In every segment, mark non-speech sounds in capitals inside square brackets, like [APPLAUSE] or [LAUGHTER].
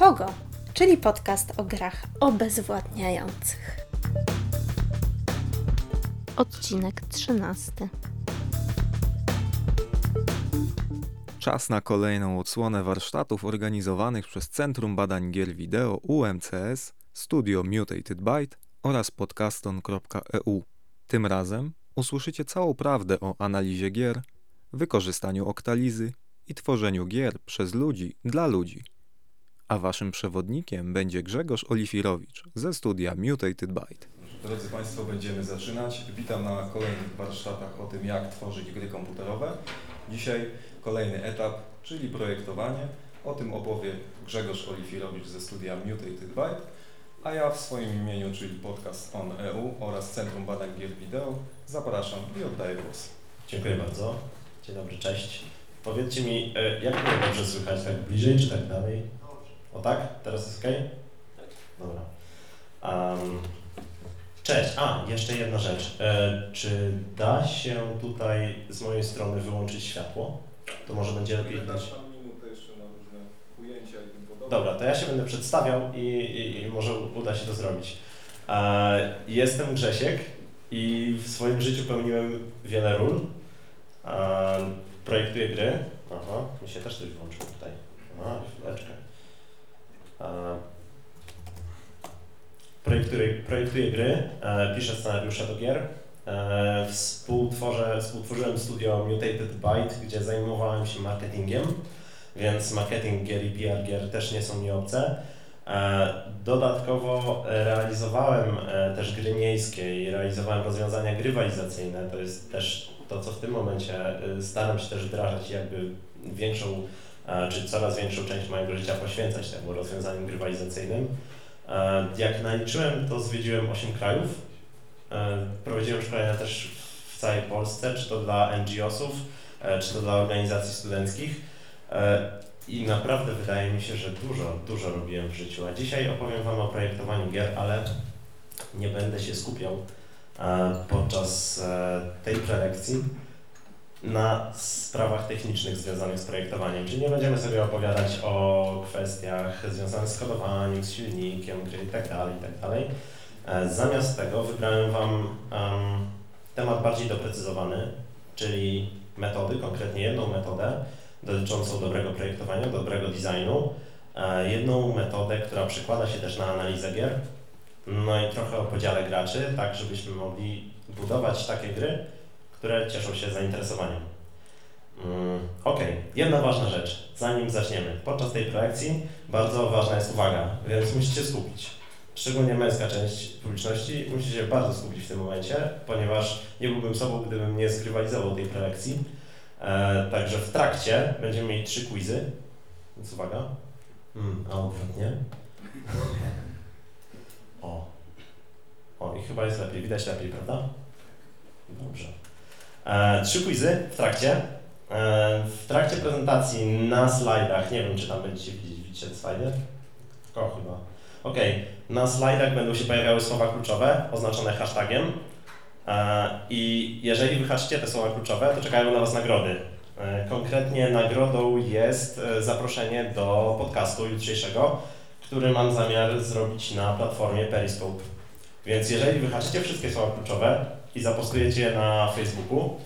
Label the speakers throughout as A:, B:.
A: Pogo, czyli podcast o grach obezwładniających. Odcinek 13.
B: Czas na kolejną odsłonę warsztatów organizowanych przez Centrum Badań Gier Wideo UMCS, Studio Mutated Byte oraz podcaston.eu. Tym razem usłyszycie całą prawdę o analizie gier, wykorzystaniu oktalizy i tworzeniu gier przez ludzi dla ludzi. A waszym przewodnikiem będzie Grzegorz Olifirowicz ze studia Mutated Byte. Drodzy Państwo, będziemy zaczynać. Witam na kolejnych warsztatach o tym, jak tworzyć gry komputerowe. Dzisiaj kolejny etap, czyli projektowanie. O tym opowie Grzegorz Olifirowicz ze studia Mutated Byte, a ja w swoim imieniu, czyli Podcast On EU oraz Centrum Badań Gier Wideo zapraszam i oddaję głos.
C: Dziękuję bardzo. Dzień dobry, cześć. Powiedzcie mi, e, jak mnie dobrze słychać, tak bliżej czy tak dalej? O tak? Teraz jest ok? Dobra. Um, cześć. A, jeszcze jedna rzecz. E, czy da się tutaj z mojej strony wyłączyć światło? To może będzie lepiej widać. Dobra, to ja się będę przedstawiał i, i, i może uda się to zrobić. E, jestem Grzesiek i w swoim życiu pełniłem wiele ról. E, projektuję gry. Aha, mi się też coś włączyło tutaj. A, chwileczkę. E, projektuję, projektuję gry, e, piszę scenariusze do gier. E, współtworzę, współtworzyłem studio Mutated Byte, gdzie zajmowałem się marketingiem, więc marketing gier i PR gier też nie są mi obce. E, dodatkowo realizowałem e, też gry miejskie i realizowałem rozwiązania grywalizacyjne. To jest też to, co w tym momencie e, staram się też wdrażać jakby większą, czy coraz większą część mojego życia poświęcać temu rozwiązaniom grywalizacyjnym. Jak naliczyłem, to zwiedziłem 8 krajów. Prowadziłem szkolenia też w całej Polsce, czy to dla NGO-sów, czy to dla organizacji studenckich. I naprawdę wydaje mi się, że dużo, dużo robiłem w życiu. A dzisiaj opowiem Wam o projektowaniu gier, ale nie będę się skupiał e, podczas e, tej prelekcji na sprawach technicznych związanych z projektowaniem. Czyli nie będziemy sobie opowiadać o kwestiach związanych z kodowaniem, z silnikiem gry itd. Tak itd. Tak zamiast tego wybrałem Wam um, temat bardziej doprecyzowany, czyli metody, konkretnie jedną metodę, dotyczącą dobrego projektowania, dobrego designu. E, jedną metodę, która przekłada się też na analizę gier, no i trochę o podziale graczy, tak żebyśmy mogli budować takie gry, które cieszą się zainteresowaniem. Mm, ok, jedna ważna rzecz, zanim zaczniemy. Podczas tej projekcji bardzo ważna jest uwaga, więc musicie skupić. Szczególnie męska część publiczności musi się bardzo skupić w tym momencie, ponieważ nie byłbym sobą, gdybym nie zgrywalizował tej prelekcji. E, także w trakcie będziemy mieli trzy quizy. Więc uwaga. Hmm, a odwrotnie. O. O, i chyba jest lepiej. Widać lepiej, prawda? Dobrze. E, trzy quizy w trakcie. E, w trakcie prezentacji na slajdach, nie wiem czy tam będziecie widzieć, widzicie slajdy? O, chyba. Ok, na slajdach będą się pojawiały słowa kluczowe oznaczone hashtagiem. E, I jeżeli wyhaczycie te słowa kluczowe, to czekają na Was nagrody. Konkretnie nagrodą jest zaproszenie do podcastu jutrzejszego, który mam zamiar zrobić na platformie Periscope. Więc jeżeli wyhaczycie wszystkie słowa kluczowe i zapostujecie je na Facebooku,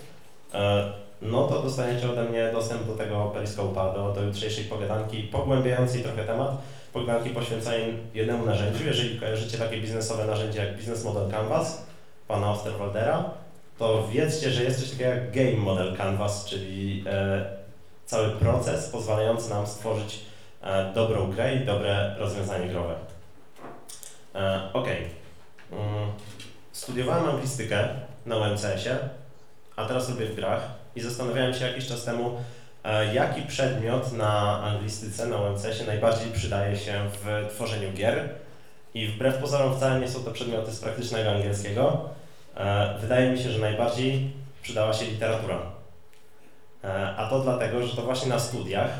C: no to dostaniecie ode mnie dostęp do tego Periscope'a, do, do jutrzejszej pogadanki pogłębiającej trochę temat, pogadanki poświęconej jednemu narzędziu. Jeżeli kojarzycie takie biznesowe narzędzie jak Business Model Canvas, pana Osterwaldera, to wiedzcie, że jest coś takiego jak Game Model Canvas, czyli e, cały proces pozwalający nam stworzyć e, dobrą grę i dobre rozwiązanie growe. E, ok. Mm, studiowałem anglistykę na UMCS-ie, a teraz robię w grach i zastanawiałem się jakiś czas temu, e, jaki przedmiot na anglistyce, na UMCS-ie najbardziej przydaje się w tworzeniu gier i wbrew pozorom wcale nie są to przedmioty z praktycznego angielskiego. E, wydaje mi się, że najbardziej przydała się literatura. E, a to dlatego, że to właśnie na studiach,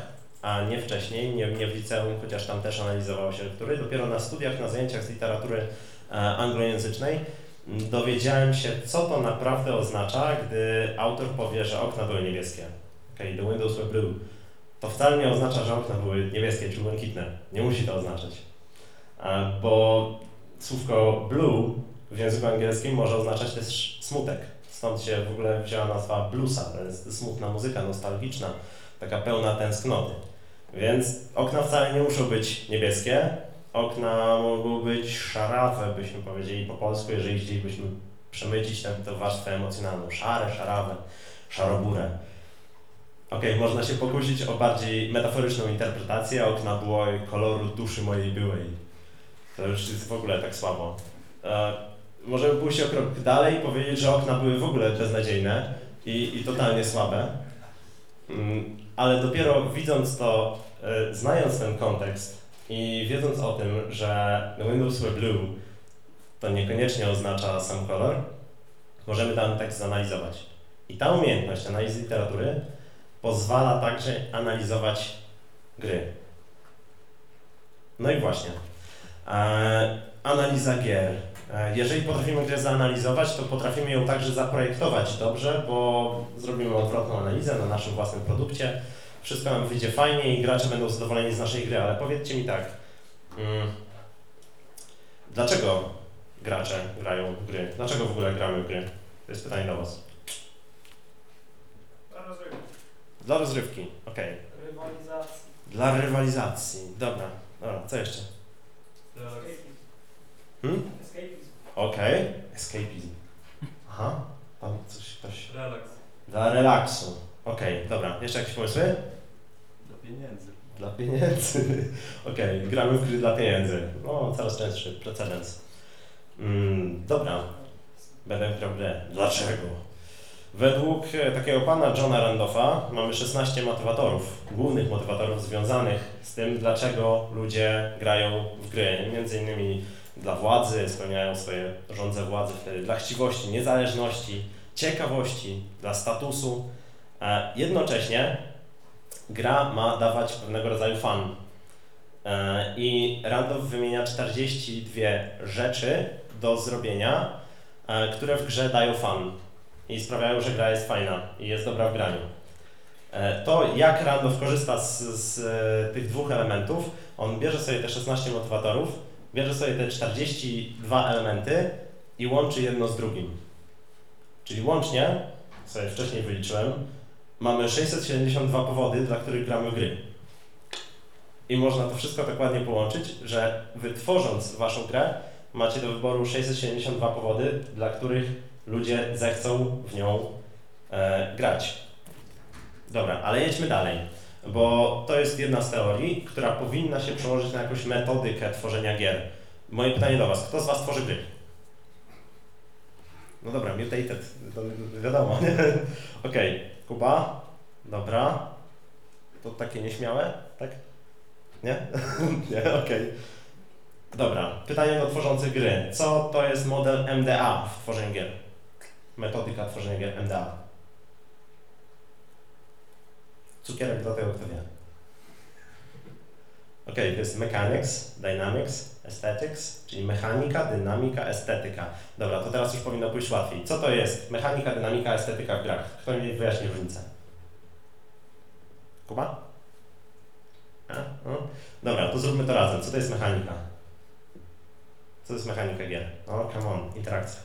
C: a nie wcześniej, nie, nie w liceum, chociaż tam też analizowało się lektury, dopiero na studiach, na zajęciach z literatury anglojęzycznej dowiedziałem się, co to naprawdę oznacza, gdy autor powie, że okna były niebieskie. Okay, the windows were blue to wcale nie oznacza, że okna były niebieskie czy błękitne. Nie musi to oznaczać. Bo słówko blue w języku angielskim może oznaczać też smutek. Stąd się w ogóle wzięła nazwa bluesa, to jest smutna muzyka, nostalgiczna, taka pełna tęsknoty. Więc okna wcale nie muszą być niebieskie, okna mogą być szarawe, byśmy powiedzieli po polsku, jeżeli chcielibyśmy przemycić tę, tę warstwę emocjonalną. Szare, szarawe, szaroburę. Okej, można się pokusić o bardziej metaforyczną interpretację. Okna było koloru duszy mojej byłej. To już jest w ogóle tak słabo. E, możemy pójść o krok dalej i powiedzieć, że okna były w ogóle beznadziejne i, i totalnie słabe. Mm, ale dopiero widząc to, e, znając ten kontekst i wiedząc o tym, że windows were blue to niekoniecznie oznacza sam kolor, możemy dany tekst zanalizować. I ta umiejętność analizy literatury pozwala także analizować gry. No i właśnie. E, analiza gier. E, jeżeli potrafimy grę zanalizować, to potrafimy ją także zaprojektować dobrze, bo zrobimy odwrotną analizę na naszym własnym produkcie. Wszystko nam wyjdzie fajnie i gracze będą zadowoleni z naszej gry, ale powiedzcie mi tak. Mm, dlaczego gracze grają w gry? Dlaczego w ogóle gramy w gry? To jest pytanie do Was.
D: Dla rozrywki.
C: Dla rozrywki, okej.
D: Rywalizacji.
C: Dla rywalizacji, dobra. Dobra, co jeszcze?
D: Escapizm.
C: Hmm?
D: Escapizm.
C: Okej. Escapizm. Aha, tam coś, ktoś...
D: Relaks.
C: Dla relaksu. Okej, dobra. Jeszcze jakieś pomysły?
D: Pieniędzy.
C: Dla pieniędzy. [LAUGHS] Okej, gramy w gry dla pieniędzy. No, coraz częstszy precedens. Mm, dobra, będę grał grę. Dlaczego? Według e, takiego pana Johna Randolpha mamy 16 motywatorów, głównych motywatorów związanych z tym, dlaczego ludzie grają w gry. Między innymi dla władzy, spełniają swoje żądze władzy wtedy, dla chciwości, niezależności, ciekawości, dla statusu. E, jednocześnie gra ma dawać pewnego rodzaju fan. E, I Randolph wymienia 42 rzeczy do zrobienia, e, które w grze dają fan i sprawiają, że gra jest fajna i jest dobra w graniu. E, To jak Randolph korzysta z, z tych dwóch elementów, on bierze sobie te 16 motywatorów, bierze sobie te 42 elementy i łączy jedno z drugim. Czyli łącznie, sobie wcześniej wyliczyłem, mamy 672 powody, dla których gramy gry. I można to wszystko tak ładnie połączyć, że wytworząc waszą grę, macie do wyboru 672 powody, dla których ludzie zechcą w nią e, grać. Dobra, ale jedźmy dalej, bo to jest jedna z teorii, która powinna się przełożyć na jakąś metodykę tworzenia gier. Moje pytanie do Was, kto z Was tworzy gry? No dobra, Mutated, to wiadomo. [LAUGHS] Okej, Kuba, dobra. To takie nieśmiałe, tak? Nie? [LAUGHS] Nie, okej. Dobra, pytanie do tworzących gry. Co to jest model MDA w tworzeniu gier? Metodyka tworzenia gier MDA. Cukierek do tego, kto wie. Ok, to jest mechanics, dynamics, aesthetics, czyli mechanika, dynamika, estetyka. Dobra, to teraz już powinno pójść łatwiej. Co to jest mechanika, dynamika, estetyka w grach? Kto mi wyjaśni różnicę? Kuba? A? No. Dobra, to zróbmy to razem. Co to jest mechanika? Co to jest mechanika gier? O, come on, interakcja.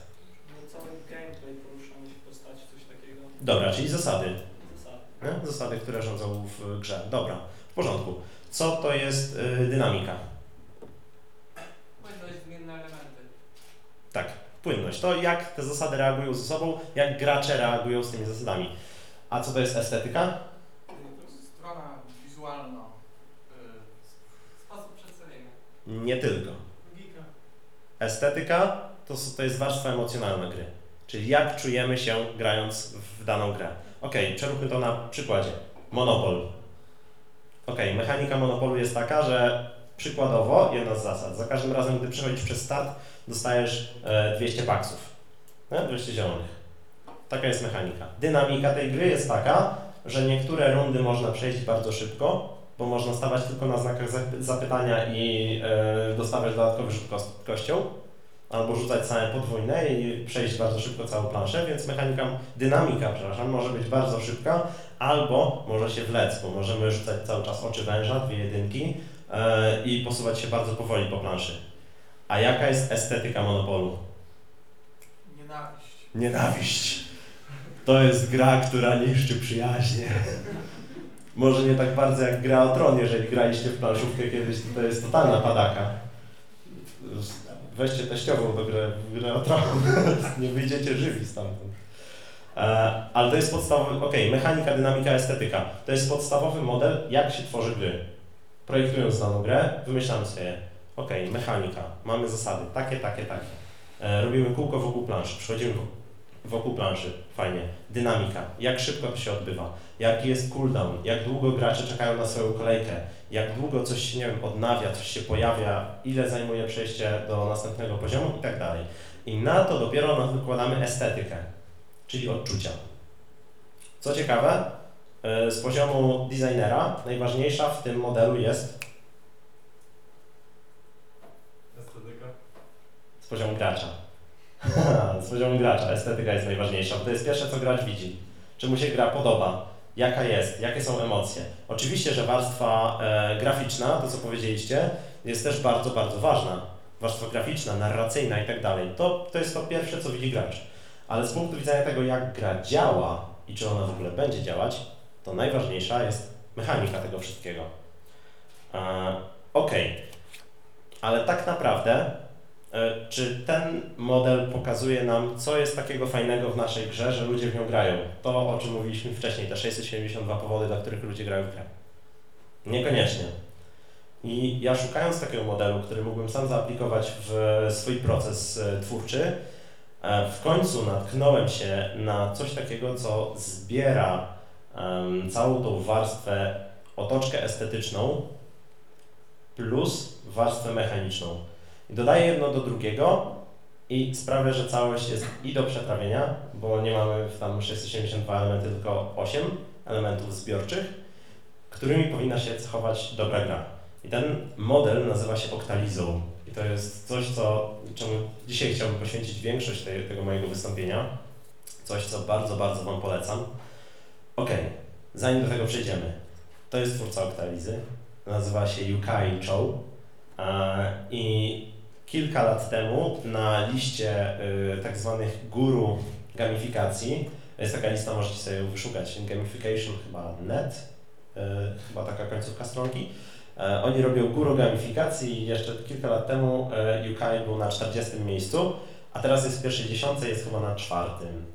D: No cały gameplay, poruszanie się w postaci, coś takiego.
C: Dobra, czyli zasady.
D: Zasady.
C: Nie? Zasady, które rządzą w grze. Dobra, w porządku. Co to jest y, dynamika?
D: Płynność, zmienne elementy.
C: Tak, płynność. To jak te zasady reagują ze sobą, jak gracze reagują z tymi zasadami. A co to jest estetyka?
D: To jest strona wizualna. y, Sposób przedstawienia.
C: Nie tylko.
D: Logika.
C: Estetyka to, to jest warstwa emocjonalna gry. Czyli jak czujemy się grając w daną grę. Ok, przeróbmy to na przykładzie. Monopol. Ok, mechanika monopolu jest taka, że przykładowo, jedna z zasad, za każdym razem, gdy przechodzisz przez start, dostajesz e, 200 paksów. Nie? 200 zielonych. Taka jest mechanika. Dynamika tej gry jest taka, że niektóre rundy można przejść bardzo szybko, bo można stawać tylko na znakach zap- zapytania i e, dostawać dodatkowy rzut kością. albo rzucać same podwójne i przejść bardzo szybko całą planszę, więc mechanika, dynamika, przepraszam, może być bardzo szybka, albo może się wlec, bo możemy rzucać cały czas oczy węża, dwie jedynki e, i posuwać się bardzo powoli po planszy. A jaka jest estetyka Monopolu?
D: Nienawiść.
C: Nienawiść. To jest gra, która niszczy przyjaźnie. Może nie tak bardzo jak gra o tron, jeżeli graliście w planszówkę kiedyś, to, to jest totalna padaka. Weźcie teściową do grę, grę o tron. [LAUGHS] nie wyjdziecie żywi stamtąd. E, ale to jest podstawowy, ok, mechanika, dynamika, estetyka. To jest podstawowy model, jak się tworzy gry. Projektując daną grę, wymyślamy sobie, ok, mechanika, mamy zasady, takie, takie, takie. E, robimy kółko wokół planszy, przechodzimy wokół planszy, fajnie. Dynamika, jak szybko to się odbywa, jaki jest cooldown, jak długo gracze czekają na swoją kolejkę, jak długo coś się, nie wiem, odnawia, coś się pojawia, ile zajmuje przejście do następnego poziomu? I tak dalej. I na to dopiero nakładamy estetykę, czyli odczucia. Co ciekawe, e, z poziomu designera najważniejsza w tym modelu jest
E: Estetyka.
C: z poziomu gracza. [LAUGHS] z poziomu gracza estetyka jest najważniejsza, bo to jest pierwsze, co gracz widzi. Czy mu się gra podoba, jaka jest, jakie są emocje. Oczywiście, że warstwa e, graficzna, to co powiedzieliście, jest też bardzo, bardzo ważna. Warstwa graficzna, narracyjna i tak dalej. To, to jest to pierwsze, co widzi gracz. Ale z punktu widzenia tego, jak gra działa i czy ona w ogóle będzie działać, to najważniejsza jest mechanika tego wszystkiego. E, ok, ale tak naprawdę czy ten model pokazuje nam, co jest takiego fajnego w naszej grze, że ludzie w nią grają? To, o czym mówiliśmy wcześniej, te 672 powody, dla których ludzie grają w grę. Niekoniecznie. I ja szukając takiego modelu, który mógłbym sam zaaplikować w swój proces e, twórczy, e, w końcu natknąłem się na coś takiego, co zbiera całą tą warstwę, otoczkę estetyczną plus warstwę mechaniczną. Dodaję jedno do drugiego i sprawia, że całość jest i do przetrawienia, bo nie mamy tam 672 elementy, tylko 8 elementów zbiorczych, którymi powinna się cechować dobra gra. I ten model nazywa się oktalizą. I to jest coś, co, czemu dzisiaj chciałbym poświęcić większość tej, tego mojego wystąpienia. Coś, co bardzo, bardzo Wam polecam. Ok, zanim do tego przejdziemy. To jest twórca oktalizy. Nazywa się Yukai Cho. I kilka lat temu na liście y, tak zwanych guru gamifikacji, jest taka lista, możecie sobie ją wyszukać, gamification chyba net, y, chyba taka końcówka stronki. Y, oni robią guru gamifikacji i jeszcze kilka lat temu UK był na 40 miejscu, a teraz jest w pierwszej dziesiątce, jest chyba na czwartym.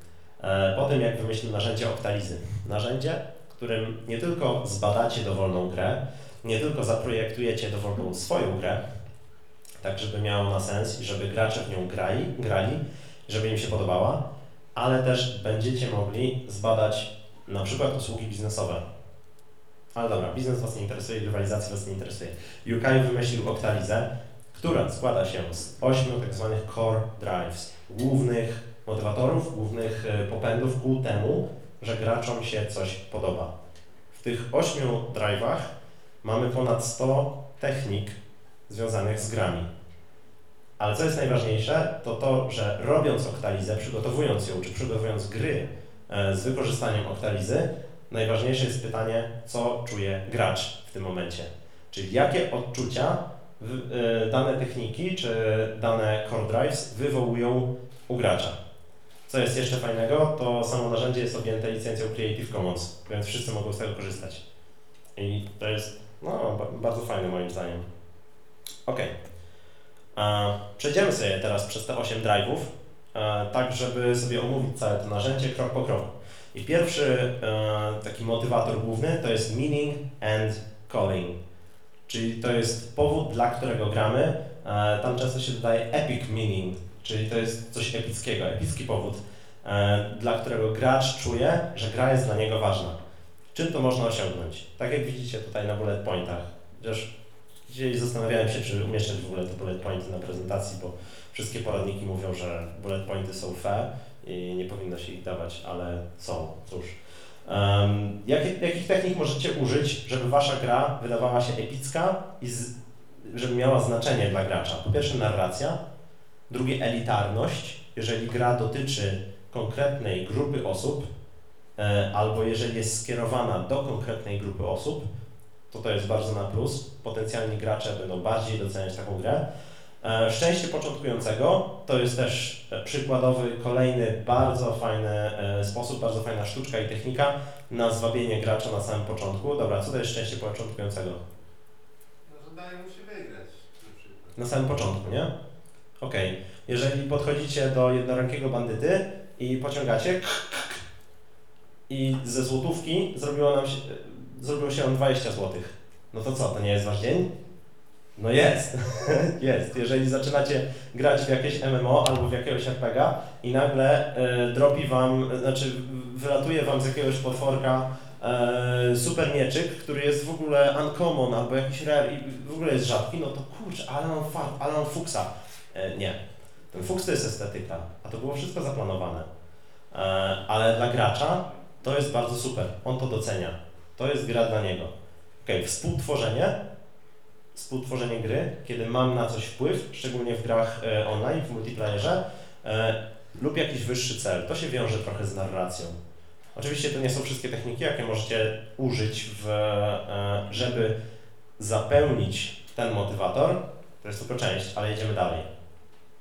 C: Po tym jak wymyślił narzędzie Oktalizy. Narzędzie, którym nie tylko zbadacie dowolną grę, nie tylko zaprojektujecie dowolną swoją grę, tak żeby miało na sens i żeby gracze w nią grali, grali, żeby im się podobała, ale też będziecie mogli zbadać na przykład usługi biznesowe. Ale dobra, biznes Was nie interesuje, rywalizacja Was nie interesuje. UK wymyślił Octalizę, która składa się z ośmiu tak zwanych core drives, głównych motywatorów, głównych e, popędów ku temu, że graczom się coś podoba. W tych ośmiu drive'ach mamy ponad 100 technik związanych z grami. Ale co jest najważniejsze, to to, że robiąc oktalizę, przygotowując ją, czy przygotowując gry e, z wykorzystaniem oktalizy, najważniejsze jest pytanie, co czuje gracz w tym momencie. Czyli jakie odczucia e, dane techniki, czy dane core drives wywołują u gracza. Co jest jeszcze fajnego, to samo narzędzie jest objęte licencją Creative Commons, więc wszyscy mogą z tego korzystać. I to jest no, bardzo fajne moim zdaniem. Ok. Przejdziemy sobie teraz przez te 8 drive'ów, e, tak żeby sobie omówić całe to narzędzie krok po kroku. I pierwszy e, taki motywator główny to jest meaning and calling, czyli to jest powód, dla którego gramy. E, tam często się dodaje epic meaning, czyli to jest coś epickiego, epicki powód, dla którego gracz czuje, że gra jest dla niego ważna. Czym to można osiągnąć? Tak jak widzicie tutaj na bullet pointach. Chociaż Dzisiaj zastanawiałem się, czy umieszczać w ogóle te bullet pointy na prezentacji, bo wszystkie poradniki mówią, że bullet pointy są fair i nie powinno się ich dawać, ale są, cóż. Um, jak, jakich technik możecie użyć, żeby wasza gra wydawała się epicka i z, żeby miała znaczenie dla gracza? Po pierwsze narracja, Drugie elitarność, jeżeli gra dotyczy konkretnej grupy osób, e, albo jeżeli jest skierowana do konkretnej grupy osób, to to jest bardzo na plus. Potencjalni gracze będą bardziej doceniać taką grę. E, Szczęście początkującego to jest też e, przykładowy, kolejny bardzo fajny e, sposób, bardzo fajna sztuczka i technika na zwabienie gracza na samym początku. Dobra, co to jest szczęście początkującego?
E: No, że daje mu się wygrać. na
C: samym początku, nie? Okej. Jeżeli podchodzicie do jednorękiego bandyty i pociągacie i ze złotówki zrobiło nam się, zrobiło się nam 20 złotych. No to co, to nie jest wasz dzień? No jest, [LAUGHS] jest. Jeżeli zaczynacie grać w jakieś MMO albo w jakiegoś RPGa i nagle e, dropi wam, znaczy wylatuje wam z jakiegoś potworka e, super mieczyk, który jest w ogóle uncommon albo jakiś rare i w ogóle jest rzadki, no to kurczę, ale mam fart, ale mam fuksa. E, nie. Ten fuks to jest estetyka, a to było wszystko zaplanowane. E, ale dla gracza to jest bardzo super. On to docenia. To jest gra dla niego. Okej, współtworzenie, współtworzenie gry, kiedy mam na coś wpływ, szczególnie w grach e, online, w multiplayerze, e, lub jakiś wyższy cel. To się wiąże trochę z narracją. Oczywiście to nie są wszystkie techniki, jakie możecie użyć, w, e, żeby zapełnić ten motywator. To jest tylko część, ale jedziemy dalej.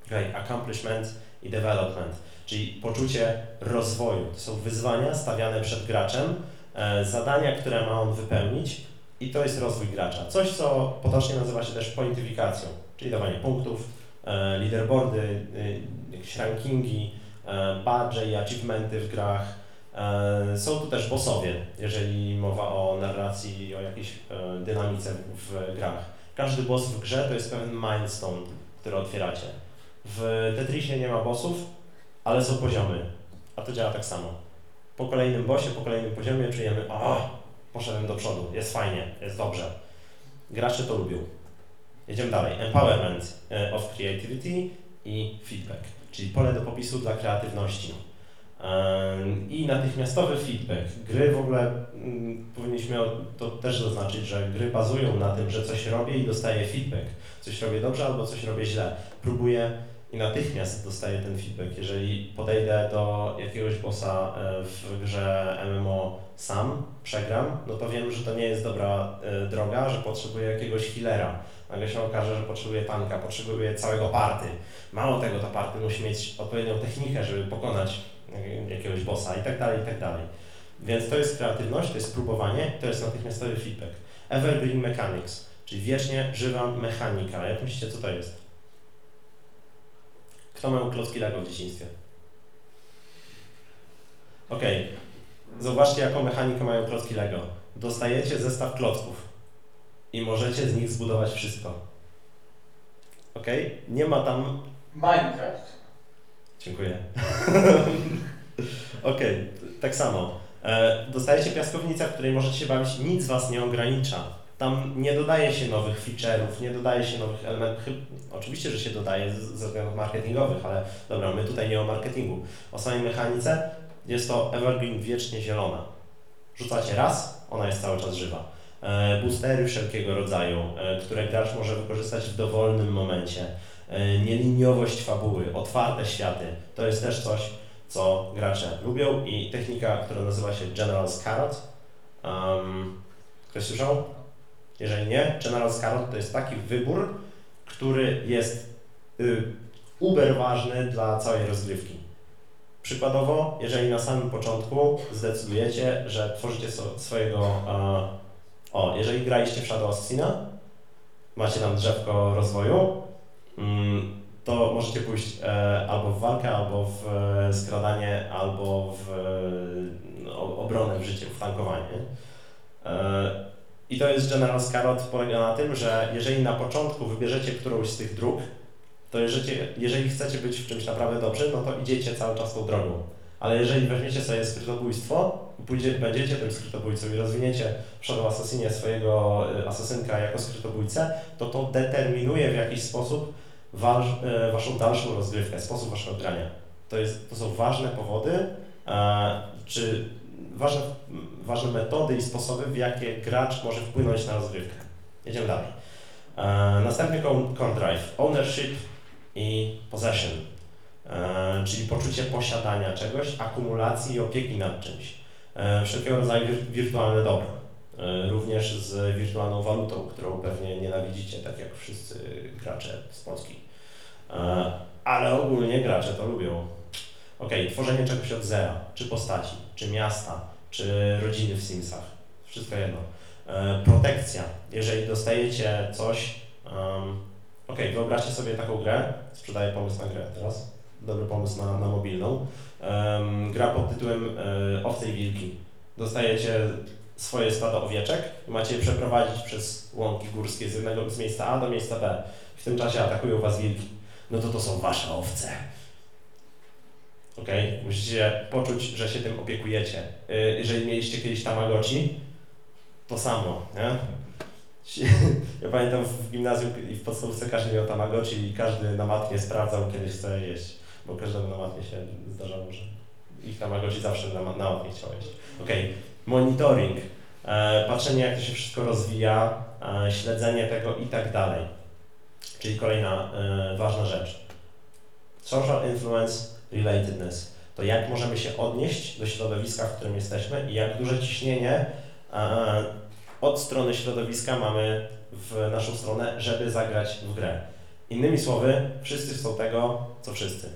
C: Okay. Accomplishment i development, czyli poczucie rozwoju. To są wyzwania stawiane przed graczem, zadania, które ma on wypełnić i to jest rozwój gracza. Coś, co potocznie nazywa się też pointyfikacją, czyli dawanie punktów, e, leaderboardy, e, jakieś rankingi, e, badge i achievementy w grach. E, Są tu też bossowie, jeżeli mowa o narracji, o jakiejś e, dynamice w grach. Każdy boss w grze to jest pewien milestone, który otwieracie. W Tetrisie nie ma bossów, ale są poziomy, a to działa tak samo. Po kolejnym bossie, po kolejnym poziomie czujemy, o, poszedłem do przodu, jest fajnie, jest dobrze. Gracze to lubią. Jedziemy dalej. Empowerment e, of creativity i feedback, czyli pole do popisu dla kreatywności. I natychmiastowy feedback. Gry w ogóle mm, powinniśmy to też zaznaczyć, że gry bazują na tym, że coś robię i dostaję feedback. Coś robię dobrze albo coś robię źle. Próbuję i natychmiast dostaję ten feedback. Jeżeli podejdę do jakiegoś bossa e, w grze MMO sam, przegram, no to wiem, że to nie jest dobra e, droga, że potrzebuję jakiegoś healera. Nagle się okaże, że potrzebuję tanka, potrzebuję całego party. Mało tego, ta party musi mieć odpowiednią technikę, żeby pokonać jak- jakiegoś bossa i tak dalej, i tak dalej. Więc to jest kreatywność, to jest próbowanie, to jest natychmiastowy feedback. Evergreen Mechanics, czyli wiecznie żywa mechanika. Jak myślicie, co to jest? Kto miał klocki Lego w dzieciństwie? Okej. Zobaczcie, jaką mechanikę mają klocki Lego. Dostajecie zestaw klocków i możecie z nich zbudować wszystko. Okej? Nie ma tam
F: Minecraft.
C: Dziękuję. [LAUGHS] Okej, tak samo. E, dostajecie piaskownicę, w której możecie się bawić, nic was nie ogranicza. Tam nie dodaje się nowych feature'ów, nie dodaje się nowych elementów. Oczywiście, że się dodaje ze względów marketingowych, ale dobra, my tutaj nie o marketingu. O samej mechanice jest to evergreen wiecznie zielona. Rzucacie raz, ona jest cały czas żywa. E, boostery wszelkiego rodzaju, e, które gracz może wykorzystać w dowolnym momencie. E, nieliniowość fabuły, otwarte światy, to jest też coś, co gracze lubią i technika, która nazywa się General's Carrot. Um, ktoś słyszał? Jeżeli nie, General's Carrot to jest taki wybór, który jest y, uber ważny dla całej rozgrywki. Przykładowo, jeżeli na samym początku zdecydujecie, że tworzycie so, swojego... O, jeżeli graliście w Shadow Assassina, macie tam drzewko rozwoju, mm, to możecie pójść e, albo w walkę, albo w e, skradanie, albo w e, o- obronę w życiu, w tankowanie. E, I to jest General's Carrot, polega na tym, że jeżeli na początku wybierzecie którąś z tych dróg, to jeżeli, jeżeli chcecie być w czymś naprawdę dobrzy, no to idziecie cały czas tą drogą. Ale jeżeli weźmiecie sobie skrytobójstwo i pójdzie, będziecie tym skrytobójcą i rozwiniecie w Shadow Assassinie swojego y, asasynka jako skrytobójcę, to to determinuje w jakiś sposób e, waszą dalszą rozgrywkę, sposób waszego grania. To, jest, to są ważne powody, e, czy ważne, ważne metody i sposoby, w jakie gracz może wpłynąć na rozgrywkę. Jedziemy dalej. E, następny core core drive. Ownership i possession, e, czyli poczucie posiadania czegoś, akumulacji i opieki nad czymś. E, wszelkiego rodzaju wir- wirtualne dobro. E, również z wirtualną walutą, którą pewnie nienawidzicie, tak jak wszyscy gracze z Polski. Ale ogólnie gracze to lubią. Ok, tworzenie czegoś od zera, czy postaci, czy miasta, czy rodziny w Simsach. Wszystko jedno. E, protekcja. Jeżeli dostajecie coś. Um, ok, wyobraźcie sobie taką grę. Sprzedaję pomysł na grę teraz. Dobry pomysł na, na mobilną. Em, gra pod tytułem e, Owce i Wilki. Dostajecie swoje stado owieczek i macie je przeprowadzić przez łąki górskie z jednego z miejsca A do miejsca B. W tym czasie atakują was wilki. No to to są wasze owce. Ok? Musicie poczuć, że się tym opiekujecie. Y, Jeżeli mieliście kiedyś Tamagotchi, to samo, nie? [LAUGHS] Ja pamiętam w gimnazjum i w podstawówce każdy miał Tamagotchi i każdy na matnie sprawdzał kiedyś co je jeść, bo każdemu na matnie się zdarzało, że ich Tamagotchi zawsze na, ma- na matnie chciał jeść. Ok, monitoring, e, patrzenie jak to się wszystko rozwija, e, śledzenie tego i tak dalej. Czyli kolejna e, ważna rzecz. Social influence relatedness. To jak możemy się odnieść do środowiska, w którym jesteśmy i jak duże ciśnienie od strony środowiska mamy w naszą stronę, żeby zagrać w grę. Innymi słowy, wszyscy chcą tego, co wszyscy.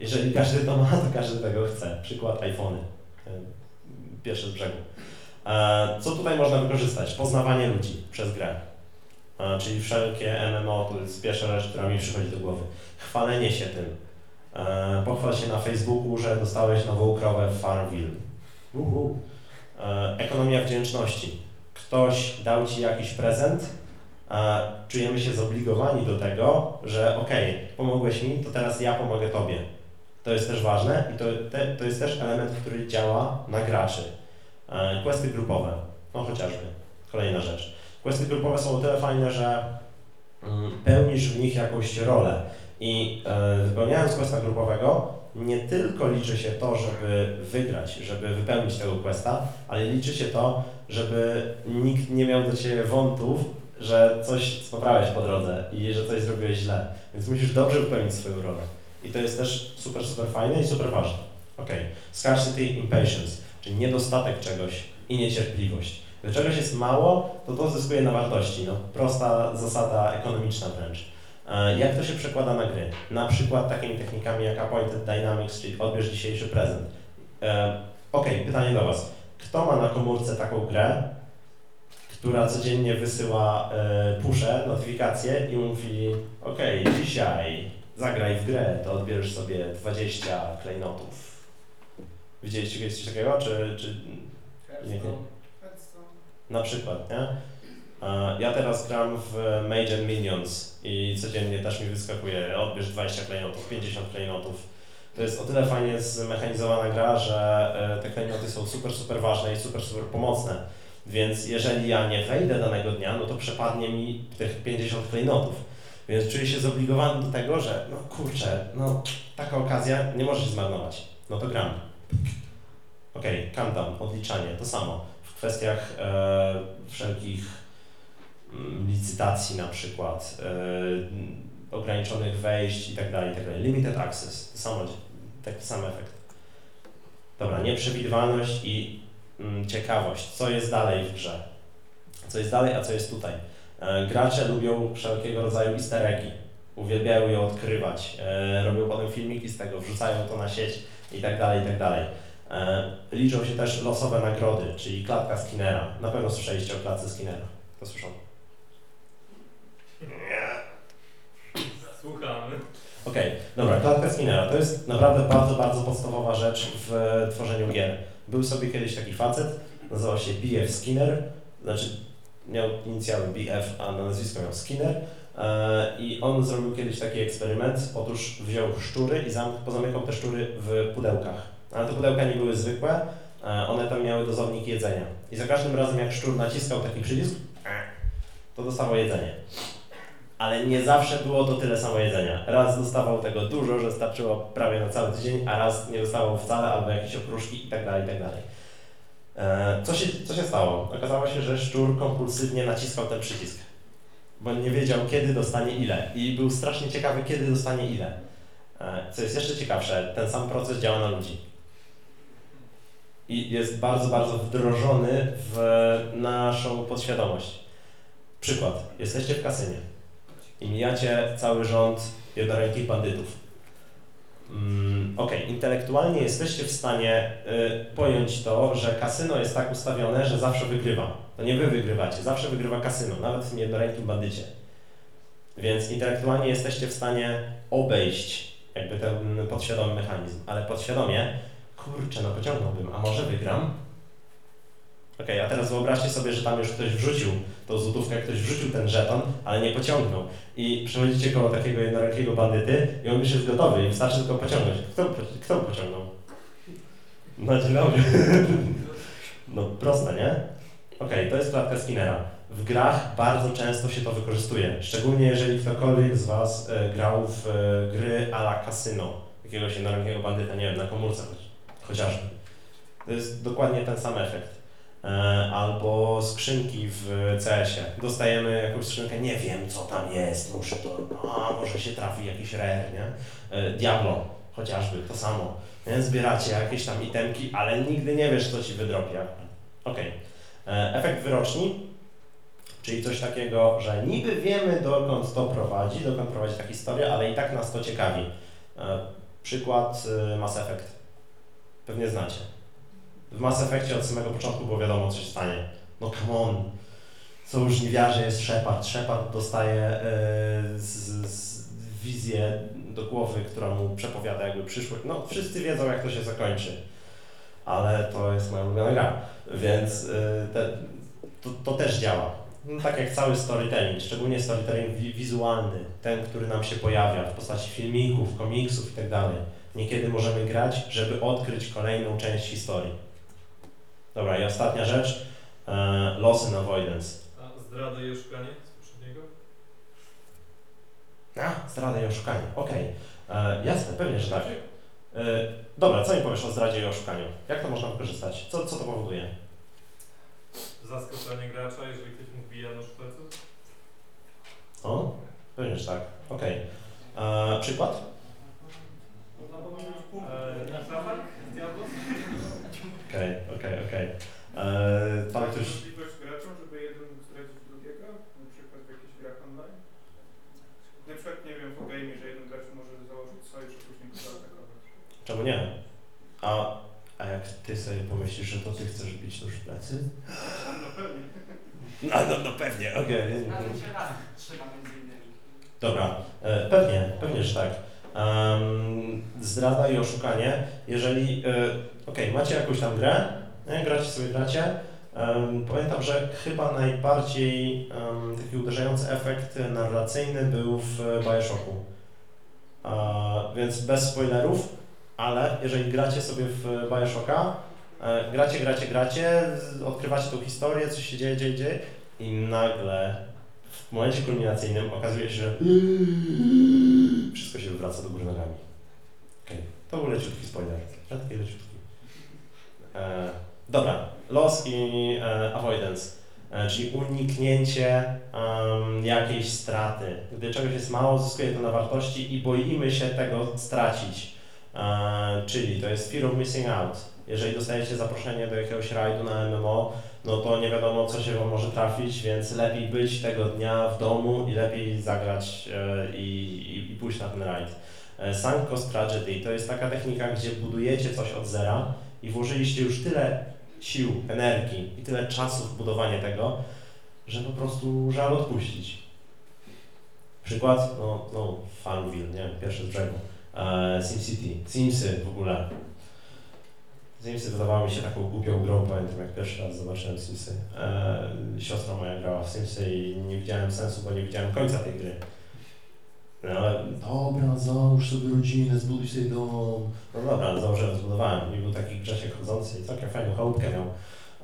C: Jeżeli każdy to ma, to każdy tego chce. Przykład iPhony. Pierwszy z brzegu. Co tutaj można wykorzystać? Poznawanie ludzi przez grę. Czyli wszelkie MMO, to jest pierwsza rzecz, która mi przychodzi do głowy. Chwalenie się tym. E, Pochwal się na Facebooku, że dostałeś nową krowę w Farmville. Uhu. E, Ekonomia wdzięczności. Ktoś dał Ci jakiś prezent, a czujemy się zobligowani do tego, że okej, pomogłeś mi, to teraz ja pomogę Tobie. To jest też ważne i to, te, to jest też element, który działa na graczy. E, Questy grupowe, no chociażby. Kolejna rzecz. Questy grupowe są o tyle fajne, że mm, pełnisz w nich jakąś rolę i e, wypełniając questa grupowego nie tylko liczy się to, żeby wygrać, żeby wypełnić tego questa, ale liczy się to, żeby nikt nie miał do Ciebie wątów, że coś poprawiać po drodze i że coś zrobiłeś źle. Więc musisz dobrze wypełnić swoją rolę. I to jest też super, super fajne i super ważne. Ok. Scarcity, impatience, czyli niedostatek czegoś i niecierpliwość. Gdy czegoś jest mało, to to zyskuje na wartości. No, prosta zasada ekonomiczna wręcz. E, Jak to się przekłada na gry? Na przykład takimi technikami jak Appointed Dynamics, czyli odbierz dzisiejszy prezent. E, ok, pytanie do Was. Kto ma na komórce taką grę, która codziennie wysyła e, pusze, notyfikacje i mówi ok, dzisiaj zagraj w grę, to odbierzesz sobie 20 klejnotów. Widzieliście kiedyś coś takiego, czy, czy nie, nie? Na przykład, nie? Ja teraz gram w Major Minions i codziennie też mi wyskakuje odbierz 20 klejnotów, 50 klejnotów. To jest o tyle fajnie zmechanizowana gra, że e, te klejnoty są super, super ważne i super, super pomocne. Więc jeżeli ja nie wejdę danego dnia, no to przepadnie mi tych 50 klejnotów. Więc czuję się zobligowany do tego, że no kurczę, no taka okazja nie może się zmarnować. No to gram. Okej, countdown, odliczanie, to samo. W kwestiach e, wszelkich licytacji na przykład, e, ograniczonych wejść i tak dalej, tak dalej. Limited access, to samo, taki sam efekt. Dobra, nieprzewidywalność i mm, ciekawość, co jest dalej w grze. Co jest dalej, a co jest tutaj. E, gracze lubią wszelkiego rodzaju easter eggi. Uwielbiają je odkrywać, e, robią potem filmiki z tego, wrzucają to na sieć i tak dalej, i tak dalej. Liczą się też losowe nagrody, czyli klatka Skinnera. Na pewno słyszeliście o klatce Skinnera. To słyszą.
D: Słuchamy.
C: Okej, dobra, klatka Skinnera to jest naprawdę bardzo, bardzo podstawowa rzecz w tworzeniu gier. Był sobie kiedyś taki facet, nazywał się B.F. Skinner, znaczy miał inicjały B.F., a na nazwisko miał Skinner e, i on zrobił kiedyś taki eksperyment, otóż wziął szczury i zam- pozamykał te szczury w pudełkach. Ale te pudełka nie były zwykłe, e, one tam miały dozownik jedzenia. I za każdym razem jak szczur naciskał taki przycisk, to dostawał jedzenie. Ale nie zawsze było to tyle samo jedzenia. Raz dostawał tego dużo, że starczyło prawie na cały tydzień, a raz nie dostawał wcale, albo jakieś okruszki i dalej, i dalej. E, Co się, co się stało? Okazało się, że szczur kompulsywnie naciskał ten przycisk. bo nie wiedział, kiedy dostanie ile. I był strasznie ciekawy, kiedy dostanie ile. E, Co jest jeszcze ciekawsze, ten sam proces działa na ludzi. I jest bardzo, bardzo wdrożony w naszą podświadomość. Przykład. Jesteście w kasynie i mijacie cały rząd jednorękich bandytów. Mm, Okej, intelektualnie jesteście w stanie y, pojąć to, że kasyno jest tak ustawione, że zawsze wygrywa. To nie wy wygrywacie, zawsze wygrywa kasyno, nawet w tym jednorękim bandycie. Więc intelektualnie jesteście w stanie obejść jakby ten podświadomy mechanizm, ale podświadomie, kurczę, no pociągnąłbym, a może wygram? Okej, a teraz wyobraźcie sobie, że tam już ktoś wrzucił tą złotówkę, ktoś wrzucił ten żeton, ale nie pociągnął. I przechodzicie koło takiego jednorękiego bandyty i on już jest gotowy i wystarczy tylko pociągnąć. Kto, kto pociągnął? No dzień dobry. [LAUGHS] No proste, nie? Okej, to jest klatka Skinnera. W grach bardzo często się to wykorzystuje, szczególnie jeżeli ktokolwiek z Was e, grał w e, gry a la Casino, jakiegoś jednorękiego bandyta, nie wiem, na komórce chociażby. To jest dokładnie ten sam efekt. E, albo skrzynki w CS-ie. Dostajemy jakąś skrzynkę, nie wiem co tam jest, muszę to, a może się trafi jakiś rare, nie? E, Diablo chociażby, to samo. Zbieracie jakieś tam itemki, ale nigdy nie wiesz co ci wydropi. Okej. E, Efekt wyroczni, czyli coś takiego, że niby wiemy dokąd to prowadzi, dokąd prowadzi ta historia, ale i tak nas to ciekawi. Przykład Mass Effect. Pewnie znacie. W Mass Effectie od samego początku było wiadomo, co się stanie. No come on. Co już nie wiarze jest Shepard. Shepard dostaje e, z, z wizję do głowy, która mu przepowiada jakby przyszłość. No wszyscy wiedzą, jak to się zakończy. Ale to jest moja ulubiona gra. Więc e, te, to, to też działa. No, tak jak cały storytelling, szczególnie storytelling wi- wizualny, ten, który nam się pojawia w postaci filmików, komiksów itd. Niekiedy możemy grać, żeby odkryć kolejną część historii. Dobra, i ostatnia rzecz. E, loss and avoidance.
F: A zdrada i oszukanie z poprzedniego?
C: A, zdrada i oszukanie. Okej. E, Jasne, pewnie, że tak. E, dobra, co mi powiesz o zdradzie i oszukaniu? Jak to można wykorzystać? Co, co to powoduje?
F: Zaskoczenie gracza, jeżeli ktoś mu wbija nóż w plecy?
C: O, pewnie, że tak. Okej. E, Przykład?
D: Można powiedzieć punkt.
F: Eee, na szlafak? Diablos?
C: Okej, okej, okej. E, Tam ktoś...
G: możliwość graczom, żeby jeden mógł zdradzić drugiego, na przykład w jakichś grach online. Na przykład, nie wiem, w game, że jeden gracz może założyć sojusz, a później go zaatakować.
C: Czemu nie? A, a jak ty sobie pomyślisz, że to ty chcesz bić nóż w plecy?
G: No pewnie.
C: No, no, no pewnie, okej.
H: Ale się raz trzyma między innymi.
C: Dobra, e, pewnie, pewnie, że tak. Em, zdrada i oszukanie. Jeżeli, e, okej, macie jakąś tam grę, nie? gracie sobie, gracie. Pamiętam, że chyba najbardziej taki uderzający efekt narracyjny był w Bioshocku. Więc bez spoilerów, ale jeżeli gracie sobie w Bioshocka, e, gracie, gracie, gracie, odkrywacie tą historię, coś się dzieje, dzieje, dzieje i nagle w momencie kulminacyjnym okazuje się, że wszystko się wywraca do góry nogami. Okej, to był leciutki spoiler. Rzadki, leciutki. E, dobra, loss i e, avoidance, e, czyli uniknięcie jakiejś straty. Gdy czegoś jest mało, zyskuje to na wartości i boimy się tego stracić. E, czyli to jest fear of missing out. Jeżeli dostajecie zaproszenie do jakiegoś rajdu na MMO, no to nie wiadomo, co się Wam może trafić, więc lepiej być tego dnia w domu i lepiej zagrać e, i, i pójść na ten rajd. E, Sunk Cost Tragedy to jest taka technika, gdzie budujecie coś od zera i włożyliście już tyle sił, energii i tyle czasu w budowanie tego, że po prostu żal odpuścić. Przykład, no, no Farmville, nie pierwszy z brzegu, e, SimCity, Simsy w ogóle. Simsy wydawały mi się taką głupią grą, pamiętam jak pierwszy raz zobaczyłem Simsy. E, siostra moja grała w Simsy i nie widziałem sensu, bo nie widziałem końca tej gry. No ale dobra, załóż sobie rodzinę, zbuduj sobie dom. No dobra, założyłem, zbudowałem i był taki Grzesiek chodzący i całkiem fajną chałupkę miał.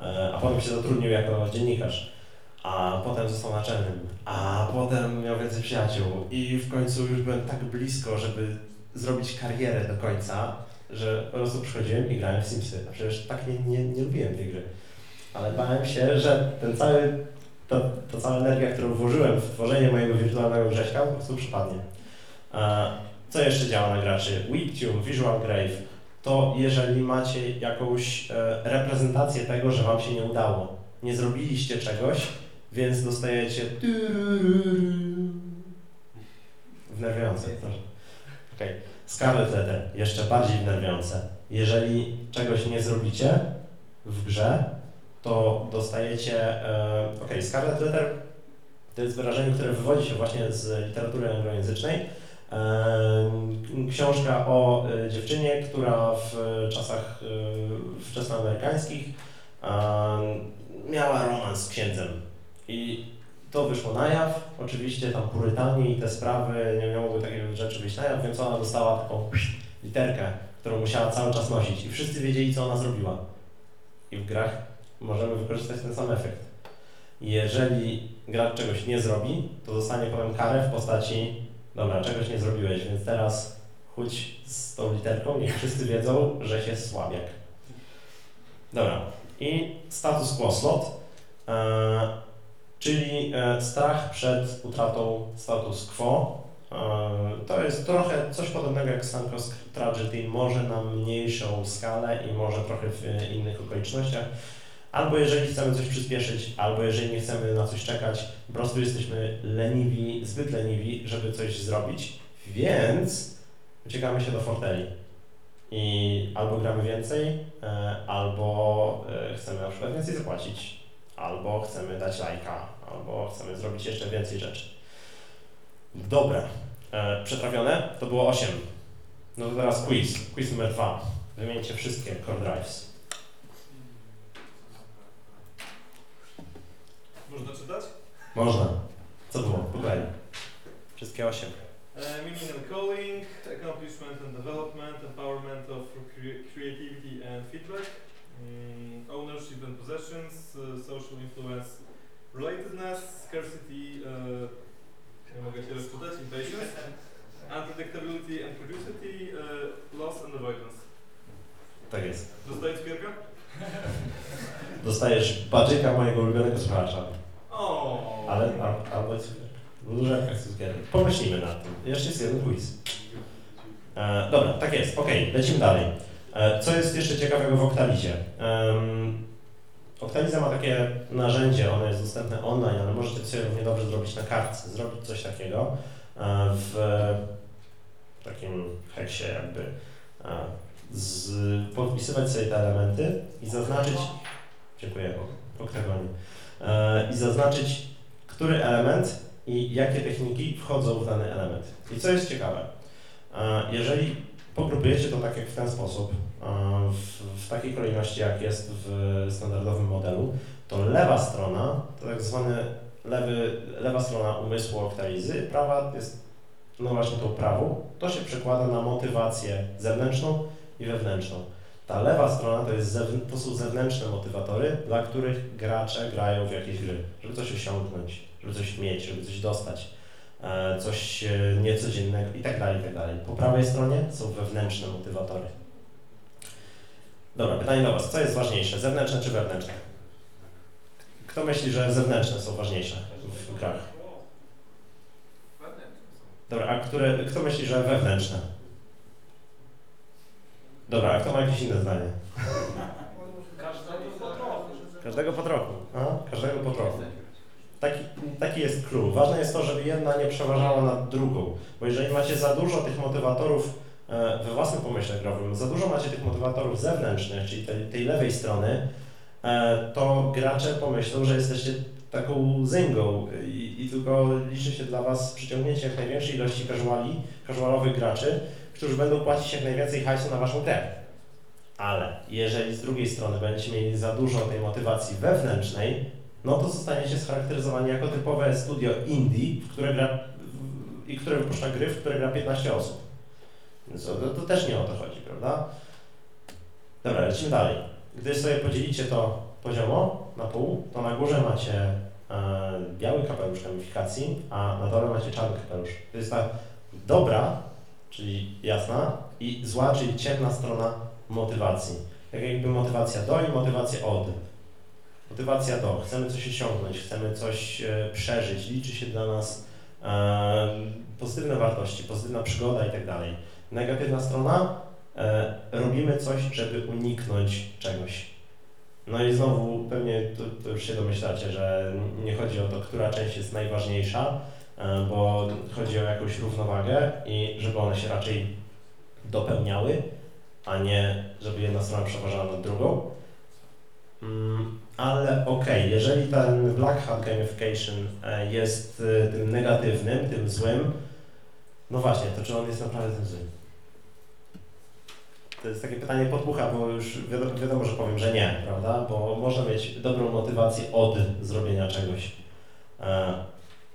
C: E, a potem się zatrudnił jako dziennikarz. A potem został naczelnym. A potem miał więcej przyjaciół. I w końcu już byłem tak blisko, żeby zrobić karierę do końca, że po prostu przychodziłem i grałem w Simsy. A przecież tak nie, nie, nie lubiłem tej gry. Ale bałem się, że ten cały to, to cała energia, którą włożyłem w tworzenie mojego wirtualnego Grześka po prostu przypadnie. E, Co jeszcze działa na graczy? WeakTune, Visual Grave. To jeżeli macie jakąś e, reprezentację tego, że Wam się nie udało, nie zrobiliście czegoś, więc dostajecie wnerwiające. Okej. Scarlet Letter, jeszcze bardziej wnerwiające. Jeżeli czegoś nie zrobicie w grze, to dostajecie. E, Okej, Scarlet Letter to jest wyrażenie, które wywodzi się właśnie z literatury anglojęzycznej. E, książka o e, dziewczynie, która w czasach wczesnoamerykańskich miała romans z księdzem. I to wyszło na jaw. Oczywiście tam purytanie i te sprawy nie miałyby takiej rzeczy wyjść na jaw, więc ona dostała taką literkę, którą musiała cały czas nosić. I wszyscy wiedzieli, co ona zrobiła. I w grach możemy wykorzystać ten sam efekt. Jeżeli gracz czegoś nie zrobi, to dostanie potem karę w postaci dobra, czegoś nie zrobiłeś, więc teraz chudź z tą literką, niech wszyscy wiedzą, że się słabiak. Dobra. I status quo slot, e, czyli e, strach przed utratą status quo. E, to jest trochę coś podobnego jak Sanko's Tragedy, może na mniejszą skalę i może trochę w innych okolicznościach. Albo jeżeli chcemy coś przyspieszyć, albo jeżeli nie chcemy na coś czekać, po prostu jesteśmy leniwi, zbyt leniwi, żeby coś zrobić, więc uciekamy się do forteli. I albo gramy więcej, e, albo e, chcemy na przykład więcej zapłacić, albo chcemy dać lajka, albo chcemy zrobić jeszcze więcej rzeczy. Dobra. E, przetrawione? To było 8. No to teraz quiz. Quiz numer 2. Wymieńcie wszystkie core drives.
F: Można czytać?
C: Można. Co było? Po kolei. Wszystkie 8.
F: Uh, meaning and calling, accomplishment and development, empowerment of cre- creativity and feedback, mm, ownership and possessions, uh, social influence, relatedness, scarcity, uh, nie mogę się rozczytać, impatience, unpredictability and curiosity, uh, loss and avoidance.
C: Tak jest.
F: Dostaję cukierka?
C: Dostajesz badżyka mojego ulubionego słuchacza.
F: O.
C: Ale, a, albo z cukierek. Pomyślimy nad tym. Jeszcze jest jeden quiz. E, dobra, tak jest. Okej, lecimy dalej. E, co jest jeszcze ciekawego w Octalizie? Octaliza ma takie narzędzie, ono jest dostępne online, ale możecie sobie równie dobrze zrobić na kartce. Zrobić coś takiego e, w takim heksie jakby. Z, podpisywać sobie te elementy i zaznaczyć... Dziękuję, o- oktagonie. E, I zaznaczyć, który element i jakie techniki wchodzą w dany element. I co jest ciekawe, e, jeżeli pogrupujecie to tak jak w ten sposób, e, w, w takiej kolejności jak jest w standardowym modelu, to lewa strona, to tak zwany lewy, lewa strona umysłu oktalizy, prawa jest no właśnie tą prawą, to się przekłada na motywację zewnętrzną i wewnętrzną. Ta lewa strona to, jest to są zewnętrzne motywatory, dla których gracze grają w jakieś gry, żeby coś osiągnąć, żeby coś mieć, żeby coś dostać, e, coś e, niecodziennego i tak dalej, i tak dalej. Po prawej stronie są wewnętrzne motywatory. Dobra, pytanie do Was. Co jest ważniejsze, zewnętrzne czy wewnętrzne? Kto myśli, że zewnętrzne są ważniejsze w grach? Dobra, a które, kto myśli, że wewnętrzne? Dobra, a kto ma jakieś inne zdanie?
H: Każdego po trochu.
C: Każdego po trochu. A? Każdego po trochu. Taki, taki jest clue. Ważne jest to, żeby jedna nie przeważała nad drugą. Bo jeżeli macie za dużo tych motywatorów e, we własnym pomyśle growym, za dużo macie tych motywatorów zewnętrznych, czyli tej, tej lewej strony, e, to gracze pomyślą, że jesteście taką zyngą i, i tylko liczy się dla Was przyciągnięcie jak największej ilości casuali, casualowych graczy, którzy będą płacić jak najwięcej hajsu na Waszą grę. Ale jeżeli z drugiej strony będziecie mieli za dużo tej motywacji wewnętrznej, no to zostaniecie scharakteryzowani jako typowe studio indie, w które gra, i które wypuszcza gry, w które gra 15 osób. Więc to, to też nie o to chodzi, prawda? Dobra, lecimy dalej. Gdy sobie podzielicie to poziomo na pół, to na górze macie e, biały kapelusz gamifikacji, a na dole macie czarny kapelusz. To jest ta dobra, czyli jasna, i zła, czyli ciemna strona motywacji. Tak jakby motywacja do i motywacja od. Motywacja to, chcemy coś osiągnąć, chcemy coś e, przeżyć, liczy się dla nas e, pozytywne wartości, pozytywna przygoda i tak dalej. Negatywna strona, e, robimy coś, żeby uniknąć czegoś. No i znowu pewnie to, to już się domyślacie, że nie chodzi o to, która część jest najważniejsza, bo chodzi o jakąś równowagę i żeby one się raczej dopełniały, a nie żeby jedna strona przeważała nad drugą. Mm, ale okej, jeżeli ten Black Hat Gamification e, jest e, tym negatywnym, tym złym, no właśnie, to czy on jest naprawdę tym złym? To jest takie pytanie podpucha, bo już wiadomo, wiadomo, że powiem, że nie, prawda? Bo można mieć dobrą motywację od zrobienia czegoś.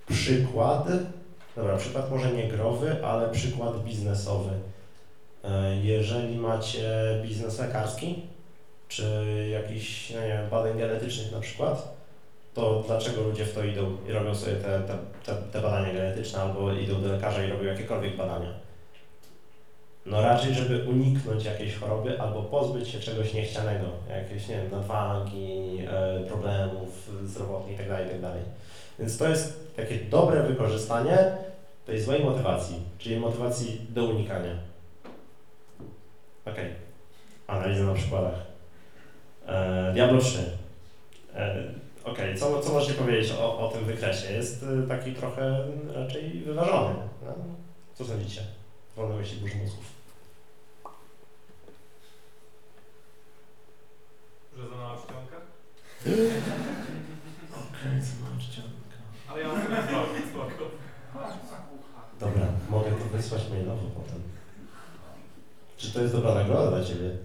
C: Przykład, dobra, przykład może nie growy, ale przykład biznesowy. E, jeżeli macie biznes lekarski, czy jakiś, nie wiem, badań genetycznych na przykład, to dlaczego ludzie w to idą i robią sobie te, te, te, te badania genetyczne, albo idą do lekarza i robią jakiekolwiek badania? No raczej, żeby uniknąć jakiejś choroby albo pozbyć się czegoś niechcianego, jakieś, nie wiem, nadwagi, e, problemów zdrowotnych itd., itd. Więc to jest takie dobre wykorzystanie tej złej motywacji, czyli motywacji do unikania. Okej. Analiza na przykładach. E, Diablo 3. E, Okej, co, co możecie powiedzieć o, o tym wykresie? Jest e, taki trochę raczej wyważony. No? Co sądzicie? Wolne myśli burzy mózgów.
F: Że za mała czcionka?
C: Okej, co mam czcionka.
F: Ale ja mam sobie spoko, spoko.
C: Dobra, mogę to wysłać mailowo potem. Czy to jest dobra nagroda dla Ciebie? [LAUGHS]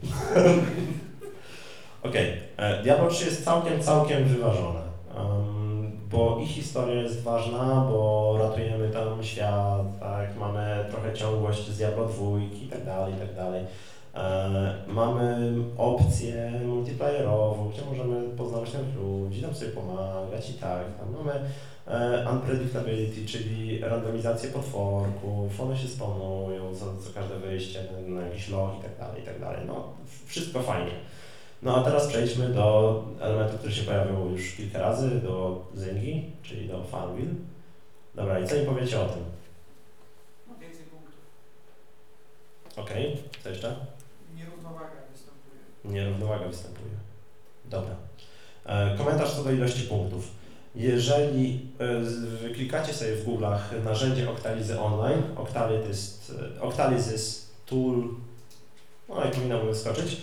C: Okej, okay. Diablo 3 jest całkiem, całkiem wyważone. Um, bo i historia jest ważna, bo ratujemy tam świat, tak, mamy trochę ciągłość z Diablo 2 i tak dalej, i tak dalej. E, mamy opcję multiplayerową, gdzie możemy poznawać nowych ludzi, tam sobie pomagać i tak. Mamy e, unpredictability, czyli randomizację potworków, one się spawnują co, co każde wyjście na jakiś log i tak dalej, i tak dalej. No, wszystko fajnie. No a teraz przejdźmy do elementu, który się pojawił już kilka razy, do Zyngi, czyli do Farmville. Dobra, i co mi powiecie o tym?
D: Więcej punktów.
C: Okej, co jeszcze?
G: Nierównowaga występuje.
C: Dobra. E, komentarz co do ilości punktów. Jeżeli e, wyklikacie sobie w Google'ach narzędzie Octalizy Online, Octalit jest, e, Octalizys Tool, no i powinno mu wyskoczyć,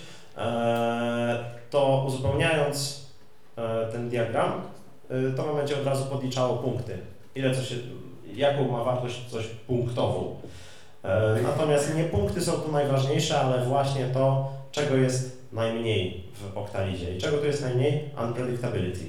C: to uzupełniając ten diagram, to wam będzie od razu podliczało punkty. Ile coś, jaką ma wartość coś punktową. Natomiast nie punkty są tu najważniejsze, ale właśnie to, czego jest najmniej w Octalizie. I czego tu jest najmniej? Unpredictability.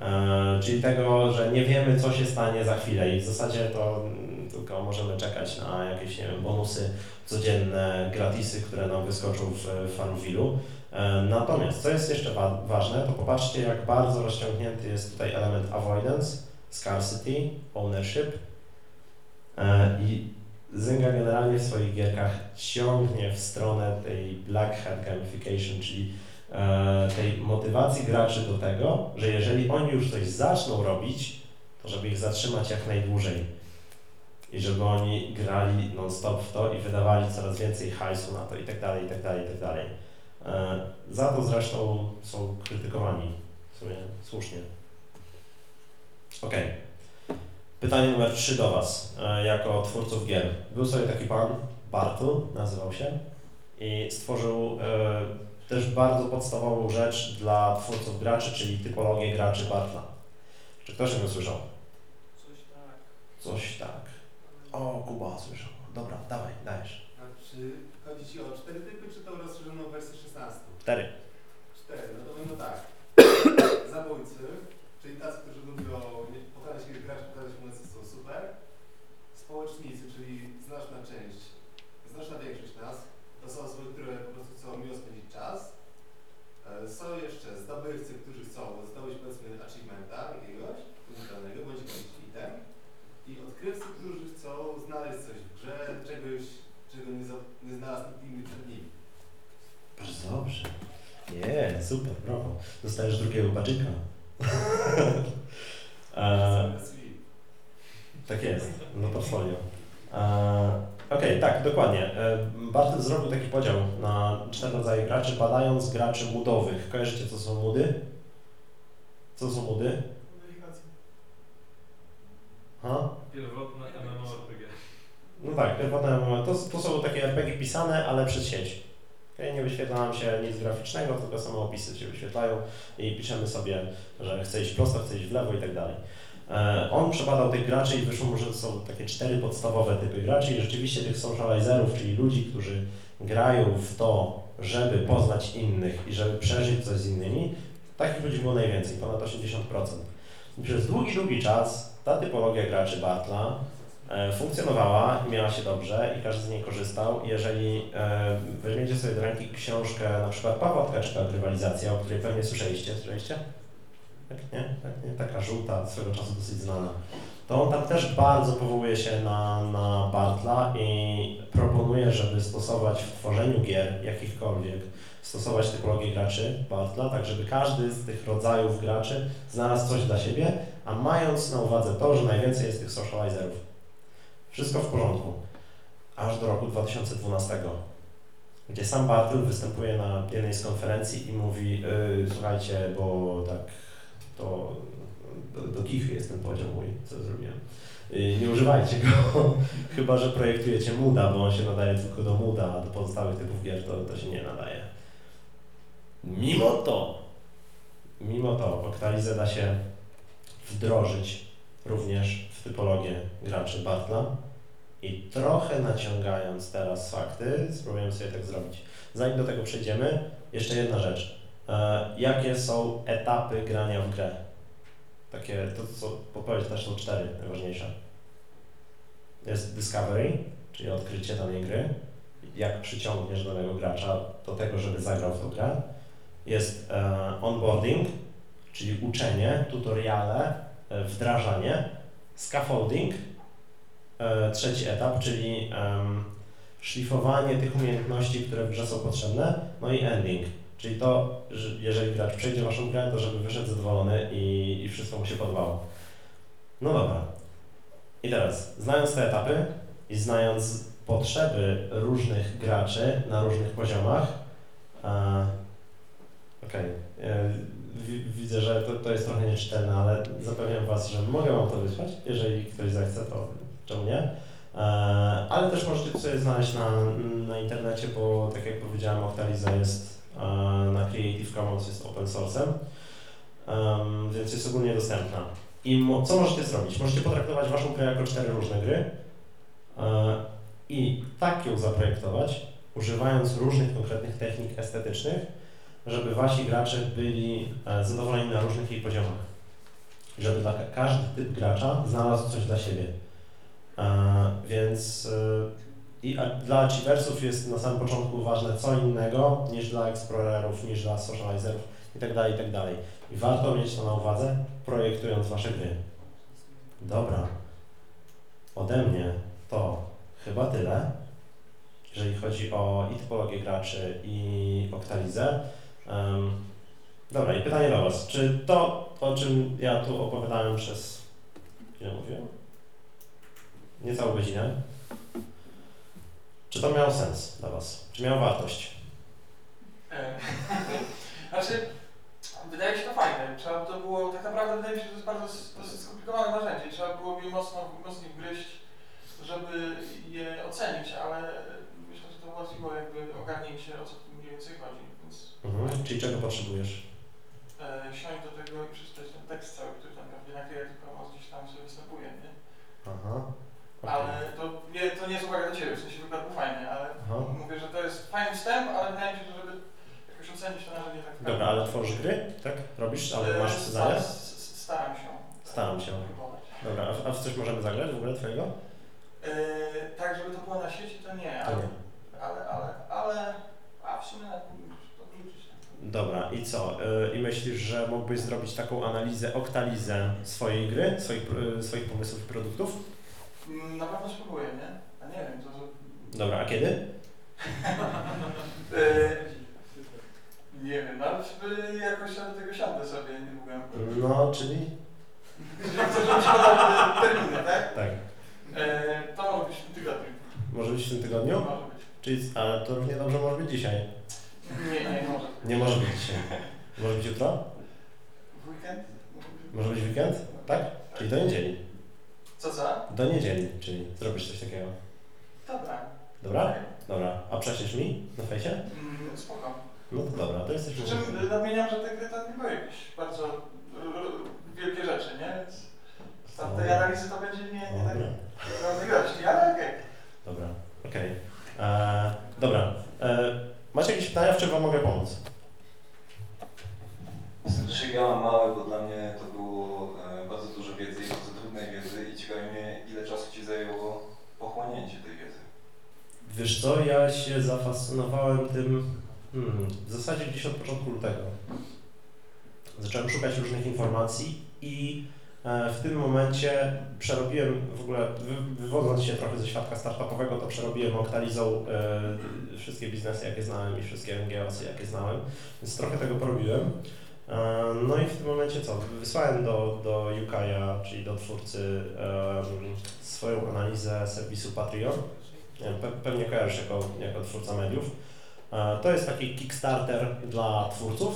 C: E, czyli tego, że nie wiemy, co się stanie za chwilę i w zasadzie to mm, tylko możemy czekać na jakieś, nie wiem, bonusy codzienne, gratisy, które nam wyskoczą w Farmville'u. E, natomiast, co jest jeszcze wa- ważne, to popatrzcie, jak bardzo rozciągnięty jest tutaj element avoidance, scarcity, ownership e, i Zynga generalnie w swoich gierkach ciągnie w stronę tej black hat gamification, czyli e, tej motywacji graczy do tego, że jeżeli oni już coś zaczną robić, to żeby ich zatrzymać jak najdłużej. I żeby oni grali non-stop w to i wydawali coraz więcej hajsu na to i tak dalej, i tak dalej, i tak dalej. E, za to zresztą są krytykowani, w sumie słusznie. Okej. Pytanie numer 3 do Was, e, jako twórców gier. Był sobie taki pan, Bartul nazywał się, i stworzył e, też bardzo podstawową rzecz dla twórców graczy, czyli typologię graczy Bartla. Czy ktoś o tym słyszał?
D: Coś tak.
C: Coś tak. O, Kuba słyszał. Dobra, dawaj, dajesz.
E: A czy chodzi Ci o cztery typy, czy tą rozszerzoną wersję 16?
C: Cztery.
E: Cztery, no to będą tak. [COUGHS] Zabójcy, czyli tacy, którzy lubią nie- pokazać się grać, pokazać emocje, są super. Społecznicy, czyli znaczna część, znaczna większość nas, to są osoby, które po prostu chcą miło spędzić czas. E, Są jeszcze zdobywcy, którzy chcą zdobyć powiedzmy achievementa jakiegoś, unikalnego, bądź jakiś item. I odkrywcy, którzy chcą znaleźć coś w grze, czegoś, czego nie, nie znalazł nikt inny przed nimi.
C: Bardzo dobrze. Nie, super, brawo. Dostajesz drugiego badżyka. e, [LAUGHS] tak jest, no portfolio. E, Okej, tak, dokładnie. E, Bartel zrobił taki podział na cztery rodzaje graczy, badając graczy moodowych. Kojarzycie, co są moody? Co są moody? Ha?
F: Pierwotne MMORPG.
C: No tak, pierwotne MMO. To, to są takie RPG pisane, ale przez sieć. Okay? Nie wyświetla nam się nic graficznego, tylko same opisy się wyświetlają i piszemy sobie, że chce iść prosto, chce iść w lewo i tak dalej. E, On przebadał tych graczy i wyszło mu, że to są takie cztery podstawowe typy graczy i rzeczywiście tych socializerów, czyli ludzi, którzy grają w to, żeby poznać innych i żeby przeżyć coś z innymi, takich ludzi było najwięcej, ponad 80%. I przez długi, długi czas ta typologia graczy Bartla e, funkcjonowała i miała się dobrze i każdy z niej korzystał. Jeżeli e, weźmiecie sobie do ręki książkę na przykład Pawła Tkaczka Rywalizacja, o której pewnie słyszeliście, słyszeliście? Nie? Nie? Taka żółta, swego czasu dosyć znana. To on tam też bardzo powołuje się na, na Bartla i proponuje, żeby stosować w tworzeniu gier jakichkolwiek, stosować typologię graczy Bartla, tak żeby każdy z tych rodzajów graczy znalazł coś dla siebie, a mając na uwadze to, że najwięcej jest tych socializerów. Wszystko w porządku. Aż do roku 2012, gdzie sam Bartel występuje na jednej z konferencji i mówi, yy, słuchajcie, bo tak to do, do kichy jest ten podział mój, co zrobiłem. Nie używajcie go, [LAUGHS] chyba że projektujecie Muda, bo on się nadaje tylko do Muda, a do pozostałych typów gier to, to się nie nadaje. Mimo to, mimo to Octalize da się wdrożyć również w typologię graczy Bartla i trochę naciągając teraz fakty, spróbujemy sobie tak zrobić. Zanim do tego przejdziemy, jeszcze jedna rzecz. E, jakie są etapy grania w grę? Takie, to co podpowiedź też są cztery najważniejsze. Jest discovery, czyli odkrycie danej gry, jak przyciągniesz danego gracza do tego, żeby zagrał w tą grę. Jest e, onboarding, czyli uczenie, tutoriale, e, wdrażanie, scaffolding, trzeci etap, czyli szlifowanie tych umiejętności, które w grze są potrzebne, no i ending, czyli to, że jeżeli gracz przejdzie waszą grę, to żeby wyszedł zadowolony i, i wszystko mu się podobało. No dobra. I teraz, znając te etapy i znając potrzeby różnych graczy na różnych poziomach, e, okej, e, wi- widzę, że to, to jest trochę nieczytelne, ale zapewniam Was, że mogę Wam to wysłać. Jeżeli ktoś zechce, to czemu nie? E, ale też możecie sobie znaleźć na, na internecie, bo tak jak powiedziałem, Octaliza jest na Creative Commons, jest open source'em, em, więc jest ogólnie dostępna. I co możecie zrobić? Możecie potraktować Waszą grę jako cztery różne gry e, i tak ją zaprojektować, używając różnych konkretnych technik estetycznych, żeby Wasi gracze byli e, zadowoleni na różnych jej poziomach. Żeby każdy typ gracza znalazł coś dla siebie. E, więc e, i dla achieversów jest na samym początku ważne co innego niż dla explorerów, niż dla socializerów itd., itd. I warto mieć to na uwadze, projektując Wasze gry. Dobra. Ode mnie to chyba tyle, jeżeli chodzi o i typologię graczy, i Octalizę. Um, dobra, i pytanie do Was. Czy to, o czym ja tu opowiadałem przez... ile mówiłem? Niecałą godzinę. Czy to miało sens dla Was? Czy miało wartość?
G: E, [LAUGHS] Znaczy, wydaje się to fajne. Trzeba to było, tak naprawdę wydaje mi się, że to jest bardzo dosyć skomplikowane narzędzie. Trzeba byłoby je mocno, mocno wgryźć, żeby je ocenić, ale myślę, że to ułatwiło jakby ogarnięcie o co mniej więcej chodzi. Więc
C: Mhm. Czyli czego potrzebujesz?
G: e, siąść do tego i przeczytać ten tekst cały, który tam pewnie na Commons gdzieś tam sobie występuje, nie?
C: Aha.
G: Ale to nie, to nie jest uwaga do Ciebie, w sensie wykład był fajny, ale
C: Aha.
G: mówię, że to jest fajny wstęp, ale wydaje mi się, że żeby jakoś ocenić to narzędzie tak
C: Dobra, ale tworzysz gry? Tak? Robisz? Ale
G: E,
C: masz
G: s- Staram się.
C: Staram się. Dobra, a, w- coś możemy zagrać w ogóle Twojego?
G: E, tak, żeby to było na sieci, to nie, ale,
C: nie.
G: ale, ale, ale, a w sumie.
C: Dobra, i co? Y, I myślisz, że mógłbyś zrobić taką analizę, oktalizę swojej gry, swoich, swoich pomysłów i produktów?
G: Mm, Na pewno spróbuję, nie? A nie wiem, to...
C: Dobra, a kiedy? [LAUGHS]
G: Nie wiem, nawet by jakoś ja do tego siądę sobie niedługo.
C: No, czyli? [LAUGHS]
G: Jak to, żeby się podał terminy, tak?
C: Tak.
G: E, to może być w tym tygodniu.
C: Może być w tym tygodniu?
G: Może być.
C: Czyli, ale to równie dobrze może być dzisiaj.
G: Nie, nie, może.
C: Nie może być dzisiaj. Może być jutro?
G: W weekend?
C: Może być weekend? Tak? Czyli do niedzieli.
G: Co, co?
C: Do niedzieli, czyli zrobisz coś takiego.
G: Dobra.
C: Dobra? Dobra. A prześlesz mi na fejsie?
G: Mm, spoko.
C: No to dobra, to jesteśmy...
G: Przy czym nadmieniam, że te gry to nie były jakieś bardzo e, wielkie rzeczy, nie? Więc tam tej analizy to będzie nie, nie tak gości, ale okej.
C: Dobra, okej. Eee, Dobra. Eee, macie jakieś pytania, w czym wam mogę pomóc?
I: Znaczy ja mam małe, bo dla mnie to było e, bardzo dużo wiedzy i bardzo trudnej wiedzy i ciekawi mnie ile czasu Ci zajęło pochłonięcie tej wiedzy.
C: Wiesz co, ja się zafascynowałem tym hmm, w zasadzie gdzieś od początku lutego. Zacząłem szukać różnych informacji i e, w tym momencie przerobiłem w ogóle, wy, wywodząc się trochę ze świadka startupowego, to przerobiłem Octalizą e, wszystkie biznesy, jakie znałem i wszystkie NGO-sy, jakie znałem, więc trochę tego porobiłem. E, No i w tym momencie co? Wysłałem do, do Yukaja, czyli do twórcy, swoją analizę serwisu Patreon. Wiem, pe- pewnie kojarzysz jako, jako twórca mediów. E, To jest taki Kickstarter dla twórców.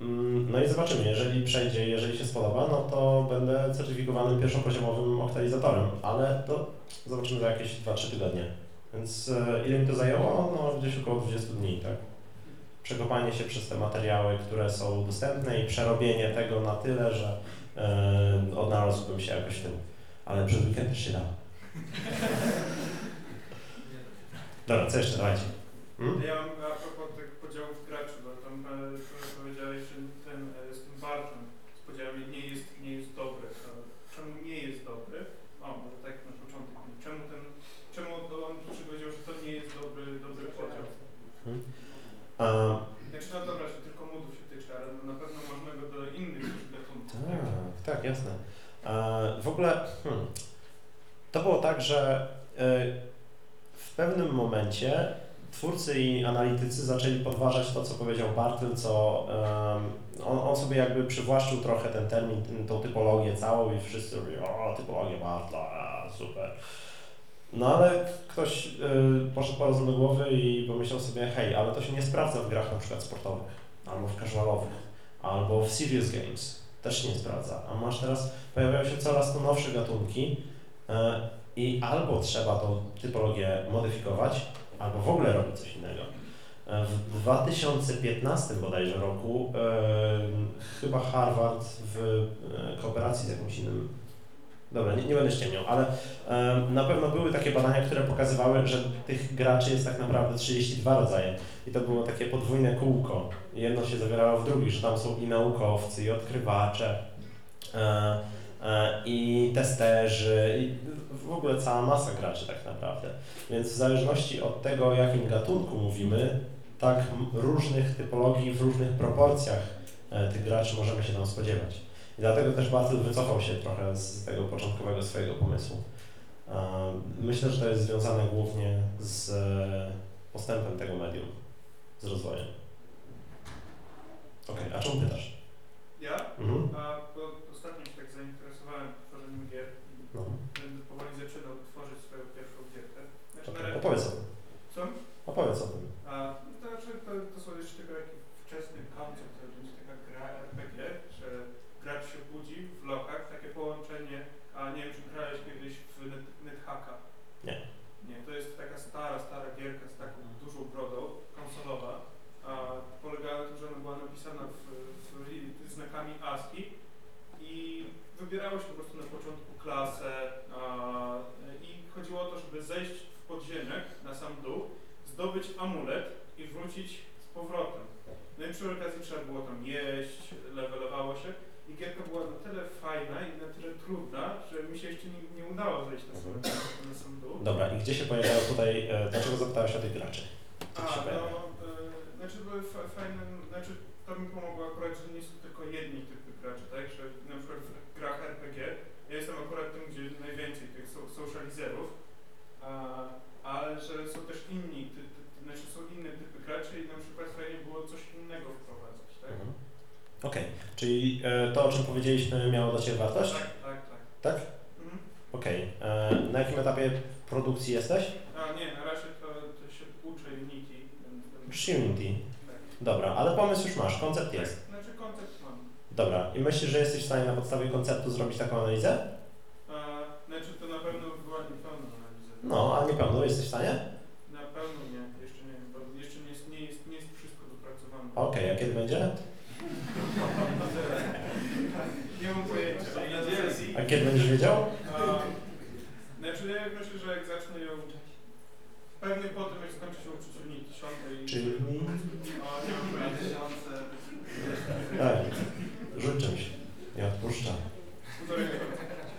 C: Mm, No i zobaczymy, jeżeli przejdzie, jeżeli się spodoba, no to będę certyfikowanym pierwszopoziomowym oktalizatorem, ale to zobaczymy za jakieś 2-3 tygodnie. Więc e, ile mi to zajęło? No gdzieś około 20 dni, tak? Przekopanie się przez te materiały, które są dostępne i przerobienie tego na tyle, że e, odnalazłbym się jakoś w tym. Ale przez weekend też się da. [LAUGHS] Dobra, co jeszcze? Dawajcie. Hmm?
D: Ja mam a propos tych podziałów graczy, bo tam e, trochę powiedziałeś, że ten e, z tym Barton z podziałami nie jest, nie jest dobry. A Czemu nie jest dobry? O, może tak na początek. Czemu ten, czemu to on powiedział, że to nie jest dobry, dobry podział?
C: A,
D: Znaczy no dobra, że tylko modów się tyczy, ale no na pewno można go do innych gatunków.
C: Tak, jasne. A, w ogóle hmm, to było tak, że y, w pewnym momencie twórcy i analitycy zaczęli podważać to, co powiedział Bartel, co on, on sobie jakby przywłaszczył trochę ten termin, ten, tą typologię całą i wszyscy mówili, o, typologia Bartla, super. No ale ktoś y, poszedł po rozum do głowy i pomyślał sobie, hej, ale to się nie sprawdza w grach na przykład sportowych, albo w casualowych, albo w serious games. Też nie sprawdza. A masz teraz, pojawiają się coraz to nowsze gatunki y, i albo trzeba tą typologię modyfikować, albo w ogóle robić coś innego. E, W 2015 bodajże roku e, chyba Harvard w e, kooperacji z jakimś innym, dobra, nie, nie będę ściemniał, ale e, na pewno były takie badania, które pokazywały, że tych graczy jest tak naprawdę 32 rodzaje i to było takie podwójne kółko. Jedno się zawierało w drugim, że tam są i naukowcy, i odkrywacze, e, e, i testerzy, i w ogóle cała masa graczy tak naprawdę. Więc w zależności od tego, o jakim gatunku mówimy, tak różnych typologii w różnych proporcjach e, tych graczy możemy się tam spodziewać. I dlatego też Bartel wycofał się trochę z tego początkowego swojego pomysłu. Myślę, że to jest związane głównie z e, postępem tego medium, z rozwojem. Okej, a czemu pytasz?
D: Ja?
C: Mhm.
D: A bo ostatnio się tak zainteresowałem tworzeniem gier i
C: No.
D: będę powoli zaczynał tworzyć swoją pierwszą gierkę. Znaczy na
C: Okay. Opowiedz o tym.
D: Co?
C: Opowiedz o tym.
D: A, to znaczy to, to są jeszcze tylko taki wczesny koncept, to będzie taka gra RPG, że gracz się budzi w lokach, takie połączenie, a nie wiem czy grałeś kiedyś w net, NetHacka.
C: Nie.
D: Nie, to jest taka stara, stara gierka z taką dużą brodą, konsolowa, a polegała na tym, że ona była napisana w, w znakami ASCII i wybierało się po prostu na początku klasę a, i chodziło o to, żeby zejść w podziemiach na sam dół, zdobyć amulet i wrócić z powrotem. No i przy okazji trzeba było tam jeść, levelowało się i gierka była na tyle fajna i na tyle trudna, że mi się jeszcze nie, nie udało zejść na sam, na sam dół.
C: Dobra, i gdzie się pojawiają tutaj, e, dlaczego zapytałeś o tych graczy?
D: A, no, e, znaczy były fa fajne, znaczy to mi pomogło akurat, że nie są tylko jedni typy graczy, tak, że na przykład w grach RPG ja jestem akurat tym, gdzie najwięcej tych so socializerów, a, ale że są też inni, ty, ty, Znaczy są inne typy graczy i na przykład fajnie było coś innego wprowadzać, tak?
C: Mhm. Okej, czyli e, to, o czym powiedzieliśmy, miało dla Ciebie wartość?
D: Tak, tak, tak.
C: Tak?
D: Mhm.
C: Okej. E, Na jakim etapie produkcji jesteś?
D: A nie, na razie to, to się uczę Unity.
C: Przy Unity.
D: Tak.
C: Dobra, ale pomysł już masz, koncept jest.
D: Znaczy koncept mam.
C: Dobra, i myślisz, że jesteś w stanie na podstawie konceptu zrobić taką analizę?
D: A, znaczy to na pewno była niepełna analiza.
C: No, ale nie pełną, jesteś w stanie?
D: Na pewno nie, jeszcze nie bo jeszcze nie jest, nie jest, nie jest wszystko dopracowane.
C: Okej, a kiedy będzie?
D: Nie mam pojęcia.
C: A kiedy będziesz wiedział?
D: Znaczy ja myślę, że jak zacznę ją pewnie potem jak skończy się 10 i...
C: Czyli-
D: A, nie mam pojęcia.
C: Tak. Rzuć czymś. Nie odpuszczam.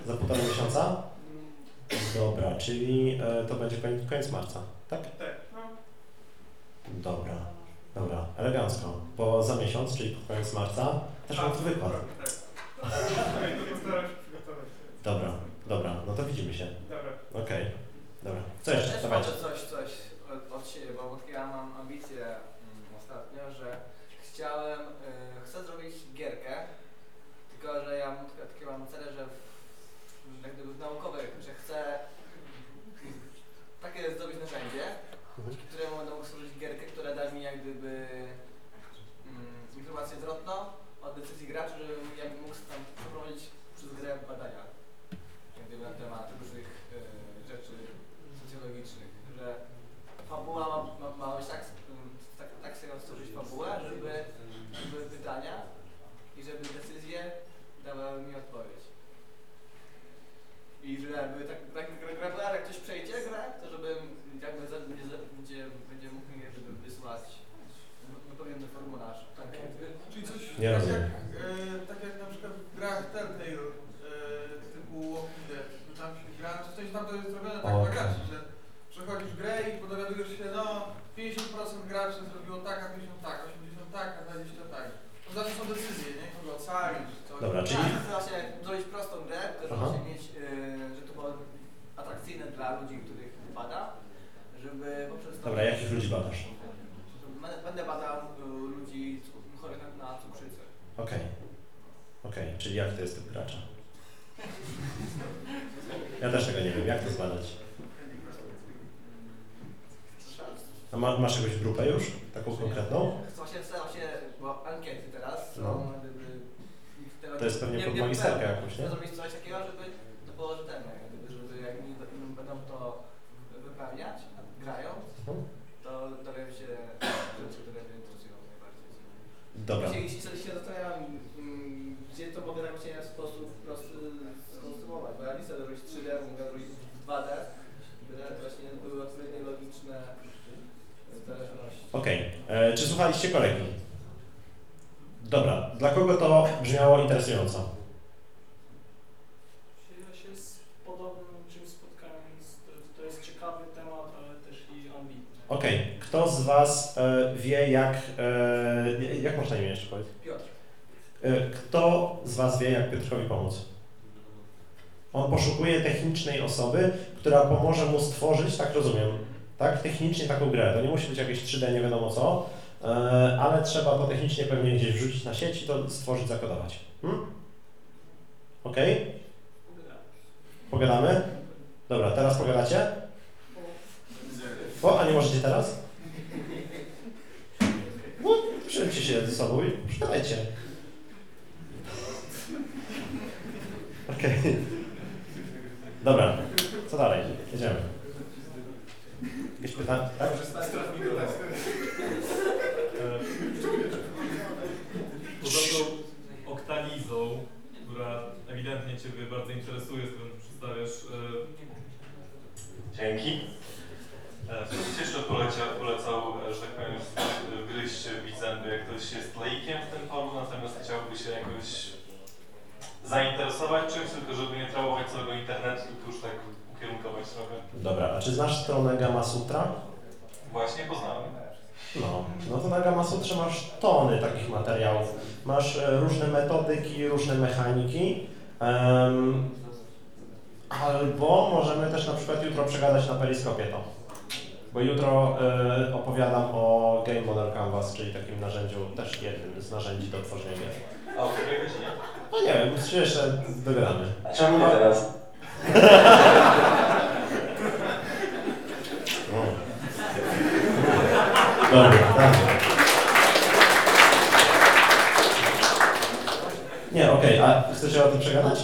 C: Za półtora miesiąca? Dobra, czyli e, to będzie koniec, koniec marca, tak?
D: Tak, no.
C: Dobra, dobra, elegancko. Bo za miesiąc, czyli pod koniec marca, też mam tu wykład.
D: To postaram się przygotować.
C: Dobra, dobra, no to widzimy się.
D: Dobra.
C: Okej, dobra. Co jeszcze?
J: Też
C: Dawajcie.
J: może coś, coś od, od siebie, bo ja mam ambicje mm, ostatnio, że chciałem, y, chcę zrobić gierkę, tylko że ja mam takie, takie mam cele, że w, jak gdyby w naukowej, że chcę takie zdobyć narzędzie,
C: Mhm.
J: dzięki któremu będę mógł stworzyć gierkę, która da mi jak gdyby mm, zwrotną od decyzji graczy, żebym ja bym mógł tam przeprowadzić przez grę badania na temat różnych e, rzeczy socjologicznych, że fabuła ma, ma, ma być tak, tak, tak sobie stworzyć fabułę, żeby były pytania i żeby decyzje dawały mi odpowiedź. I że jakby tak, tak gra, jak ktoś przejdzie grę, to żeby jakby będzie, będzie, mógł jakby wysłać wypełniony formularz. Tak, jakby.
G: Czyli coś
C: Nie
G: tak, jak, e, tak jak na przykład w grach Telltale e, typu Walking Dead, że tam się gra, no coś tam to jest zrobione tak okay. graczy, że przechodzisz grę i dowiadujesz się, no 50% graczy zrobiło tak, a 50 tak, 80 tak, a 20 tak. To zawsze są decyzje, nie? Kogo ocalisz, co...
C: Dobra, czyli
J: Tak, właśnie zrobić prostą grę, tylko
C: Aha.
J: żeby się mieć, yy, że to było atrakcyjne dla ludzi, których pada, żeby poprzez to...
C: Dobra, jakich ludzi badasz?
J: Będę- badał y, ludzi cu- chorych na, na cukrzycę.
C: Okej. Okej, czyli jak to jest typ gracza? Ja też tego nie wiem, jak to zbadać? A ma, masz jakąś grupę już? Taką konkretną?
J: Właśnie, właśnie, bo ankiety teraz są
C: No.
J: gdyby,
C: To jest pewnie
J: nie-
C: pod magisterkę jakąś, nie?
J: Chcę zrobić coś takiego, żeby to było rzetelne, jak gdyby, żeby jak b- będą to wypełniać, grając,
C: Mhm.
J: to dowiem się rzeczy, które mnie interesują najbardziej.
C: Dobra.
J: Jeśli, jeśli się zastanawiam, gdzie to mogę tak w sposób prosty skonstruować, bo ja nie chcę zrobić 3D, mogę zrobić 2D, by właśnie były odpowiednie logiczne zależności.
C: Okej. E, Czy słuchaliście kolegi? Dobra, dla kogo to brzmiało interesująco?
H: Ja się z podobnym czymś spotkałem, więc to, to jest ciekawy temat, ale też i ambitny.
C: Okej, kto z Was e, wie jak... E, jak można imię jeszcze powiedzieć?
J: Piotr.
C: E, Kto z Was wie, jak Piotrkowi pomóc? On poszukuje technicznej osoby, która pomoże mu stworzyć, tak rozumiem, tak, technicznie taką grę. To nie musi być jakieś 3D, nie wiadomo co, ale trzeba to technicznie pewnie gdzieś wrzucić na sieć i to stworzyć, zakodować. Hmm? Okej? Pogadamy? Dobra, teraz pogadacie? O, a nie możecie teraz? Przyjdźcie się ze sobą i pogadajcie. Okej. Dobra, co dalej? Jedziemy. Jakieś pytania? Tak?
F: Tą oktalizą, która ewidentnie Ciebie bardzo interesuje, z którą przedstawiasz, e,
I: Dzięki. Jeszcze polecia, polecał, że tak powiem, wgryźć w zęby, jak ktoś jest laikiem w tym polu, natomiast chciałby się jakoś zainteresować czymś, tylko żeby nie trałować całego internetu, tylko już tak ukierunkować trochę.
C: Dobra, a czy znasz stronę Gamma Sutra?
I: Właśnie poznałem.
C: No, no to na Gamma Sutrze masz tony takich materiałów. Masz e, różne metodyki, różne mechaniki. Em, albo możemy też na przykład jutro przegadać na periskopie to. Bo jutro e, opowiadam o Game Model Canvas, czyli takim narzędziu, też jednym z narzędzi do tworzenia gier.
I: A o której godzinie?
C: No nie wiem, się jeszcze dogadamy.
I: Czemu nie teraz? [LAUGHS]
C: Dobra, dobra. Nie, okej, a chcecie o tym przegadać?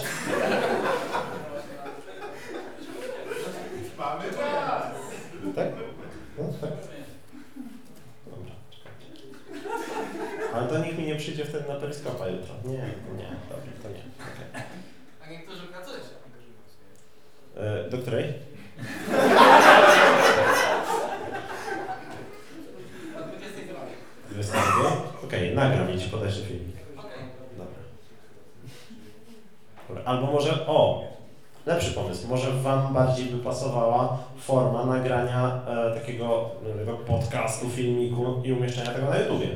E: Mamy czas!
C: Tak? No, tak. Dobra, czekajcie. Ale to nikt mi nie przyjdzie wtedy na peryskopa jutro. Nie, nie, dobrze, to nie. Okej.
J: A niektórzy pracują się angażują w sumie.
C: E, Do której?
J: Do 22.
C: 22? Okej, nagram i ci podeślę filmik.
J: Okej.
C: Dobra. Dobra. Albo może, o, lepszy pomysł, może Wam bardziej by pasowała forma nagrania e, takiego, no, takiego podcastu, filmiku i umieszczenia tego na YouTubie.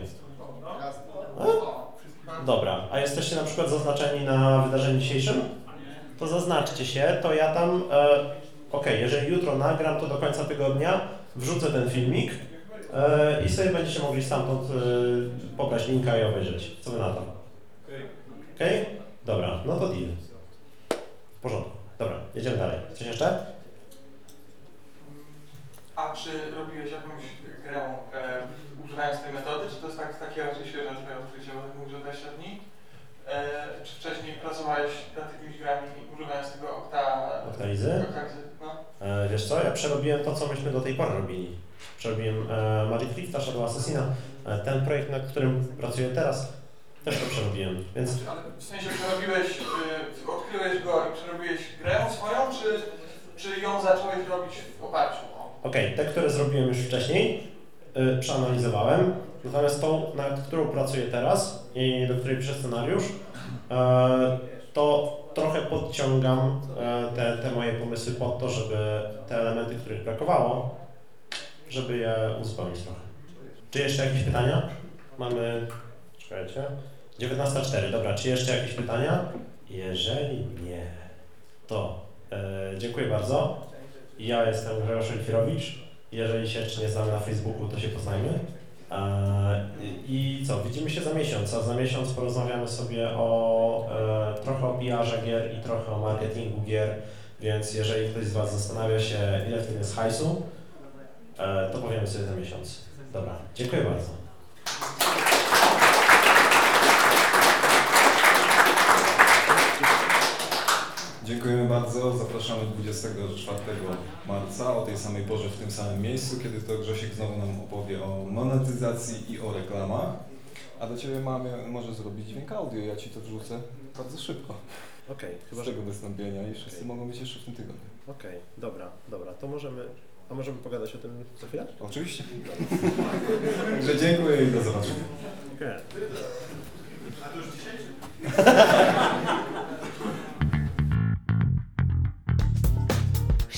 C: Dobra, a jesteście na przykład zaznaczeni na wydarzeniu dzisiejszym? To zaznaczcie się, to ja tam, e, okej, jeżeli jutro nagram, to do końca tygodnia wrzucę ten filmik e, i sobie będziecie mogli stamtąd e, pobrać linka i obejrzeć. Co wy na to? Okej? Dobra, no to deal. W porządku. Dobra, jedziemy dalej. Coś jeszcze?
G: A czy robiłeś jakąś grę e, używając tej metody? Czy to jest tak, takie raczej świeże twoje odkrycie, bo tak mówisz, że 20 dni? E, czy wcześniej pracowałeś nad jakimiś grami używając tego okta...
C: Oktalizy?
G: Oktazy, no.
C: E, wiesz co, ja przerobiłem to, co myśmy do tej pory robili. Przerobiłem e, Magic Lifta, Shadow Assassina. E, ten projekt, nad którym pracuję teraz, też to przerobiłem, więc
G: Ale w sensie przerobiłeś, y, odkryłeś go i przerobiłeś grę swoją, czy, czy ją zacząłeś robić w oparciu o...
C: Okej, te, które zrobiłem już wcześniej, y, przeanalizowałem, natomiast tą, nad którą pracuję teraz i do której piszę scenariusz, e, to trochę podciągam e, te, te moje pomysły pod to, żeby te elementy, których brakowało, żeby je uzupełnić trochę. Czy jeszcze jakieś pytania? Mamy, czekajcie, 19.04, dobra, czy jeszcze jakieś pytania? Jeżeli nie, to e, dziękuję bardzo. Ja jestem Grzegorz Elfirowicz. Jeżeli się jeszcze nie znamy na Facebooku, to się poznajmy. E, I co, widzimy się za miesiąc, a za miesiąc porozmawiamy sobie o e, trochę o PR-ze gier i trochę o marketingu gier, więc jeżeli ktoś z Was zastanawia się, ile w tym jest hajsu, e, to powiemy sobie za miesiąc. Dobra, dziękuję bardzo.
B: Dziękujemy bardzo. Zapraszamy 24 marca o tej samej porze w tym samym miejscu, kiedy to Grzesiek znowu nam opowie o monetyzacji i o reklamach. A do Ciebie mamy może zrobić dźwięk audio, ja Ci to wrzucę bardzo szybko
C: Okej,
B: z tego wystąpienia i wszyscy mogą być jeszcze w tym tygodniu.
C: Okej, dobra, dobra, to możemy, a możemy pogadać o tym za chwilę?
B: Oczywiście. [LAUGHS] Także dziękuję i do zobaczenia.
C: Okej. [LAUGHS]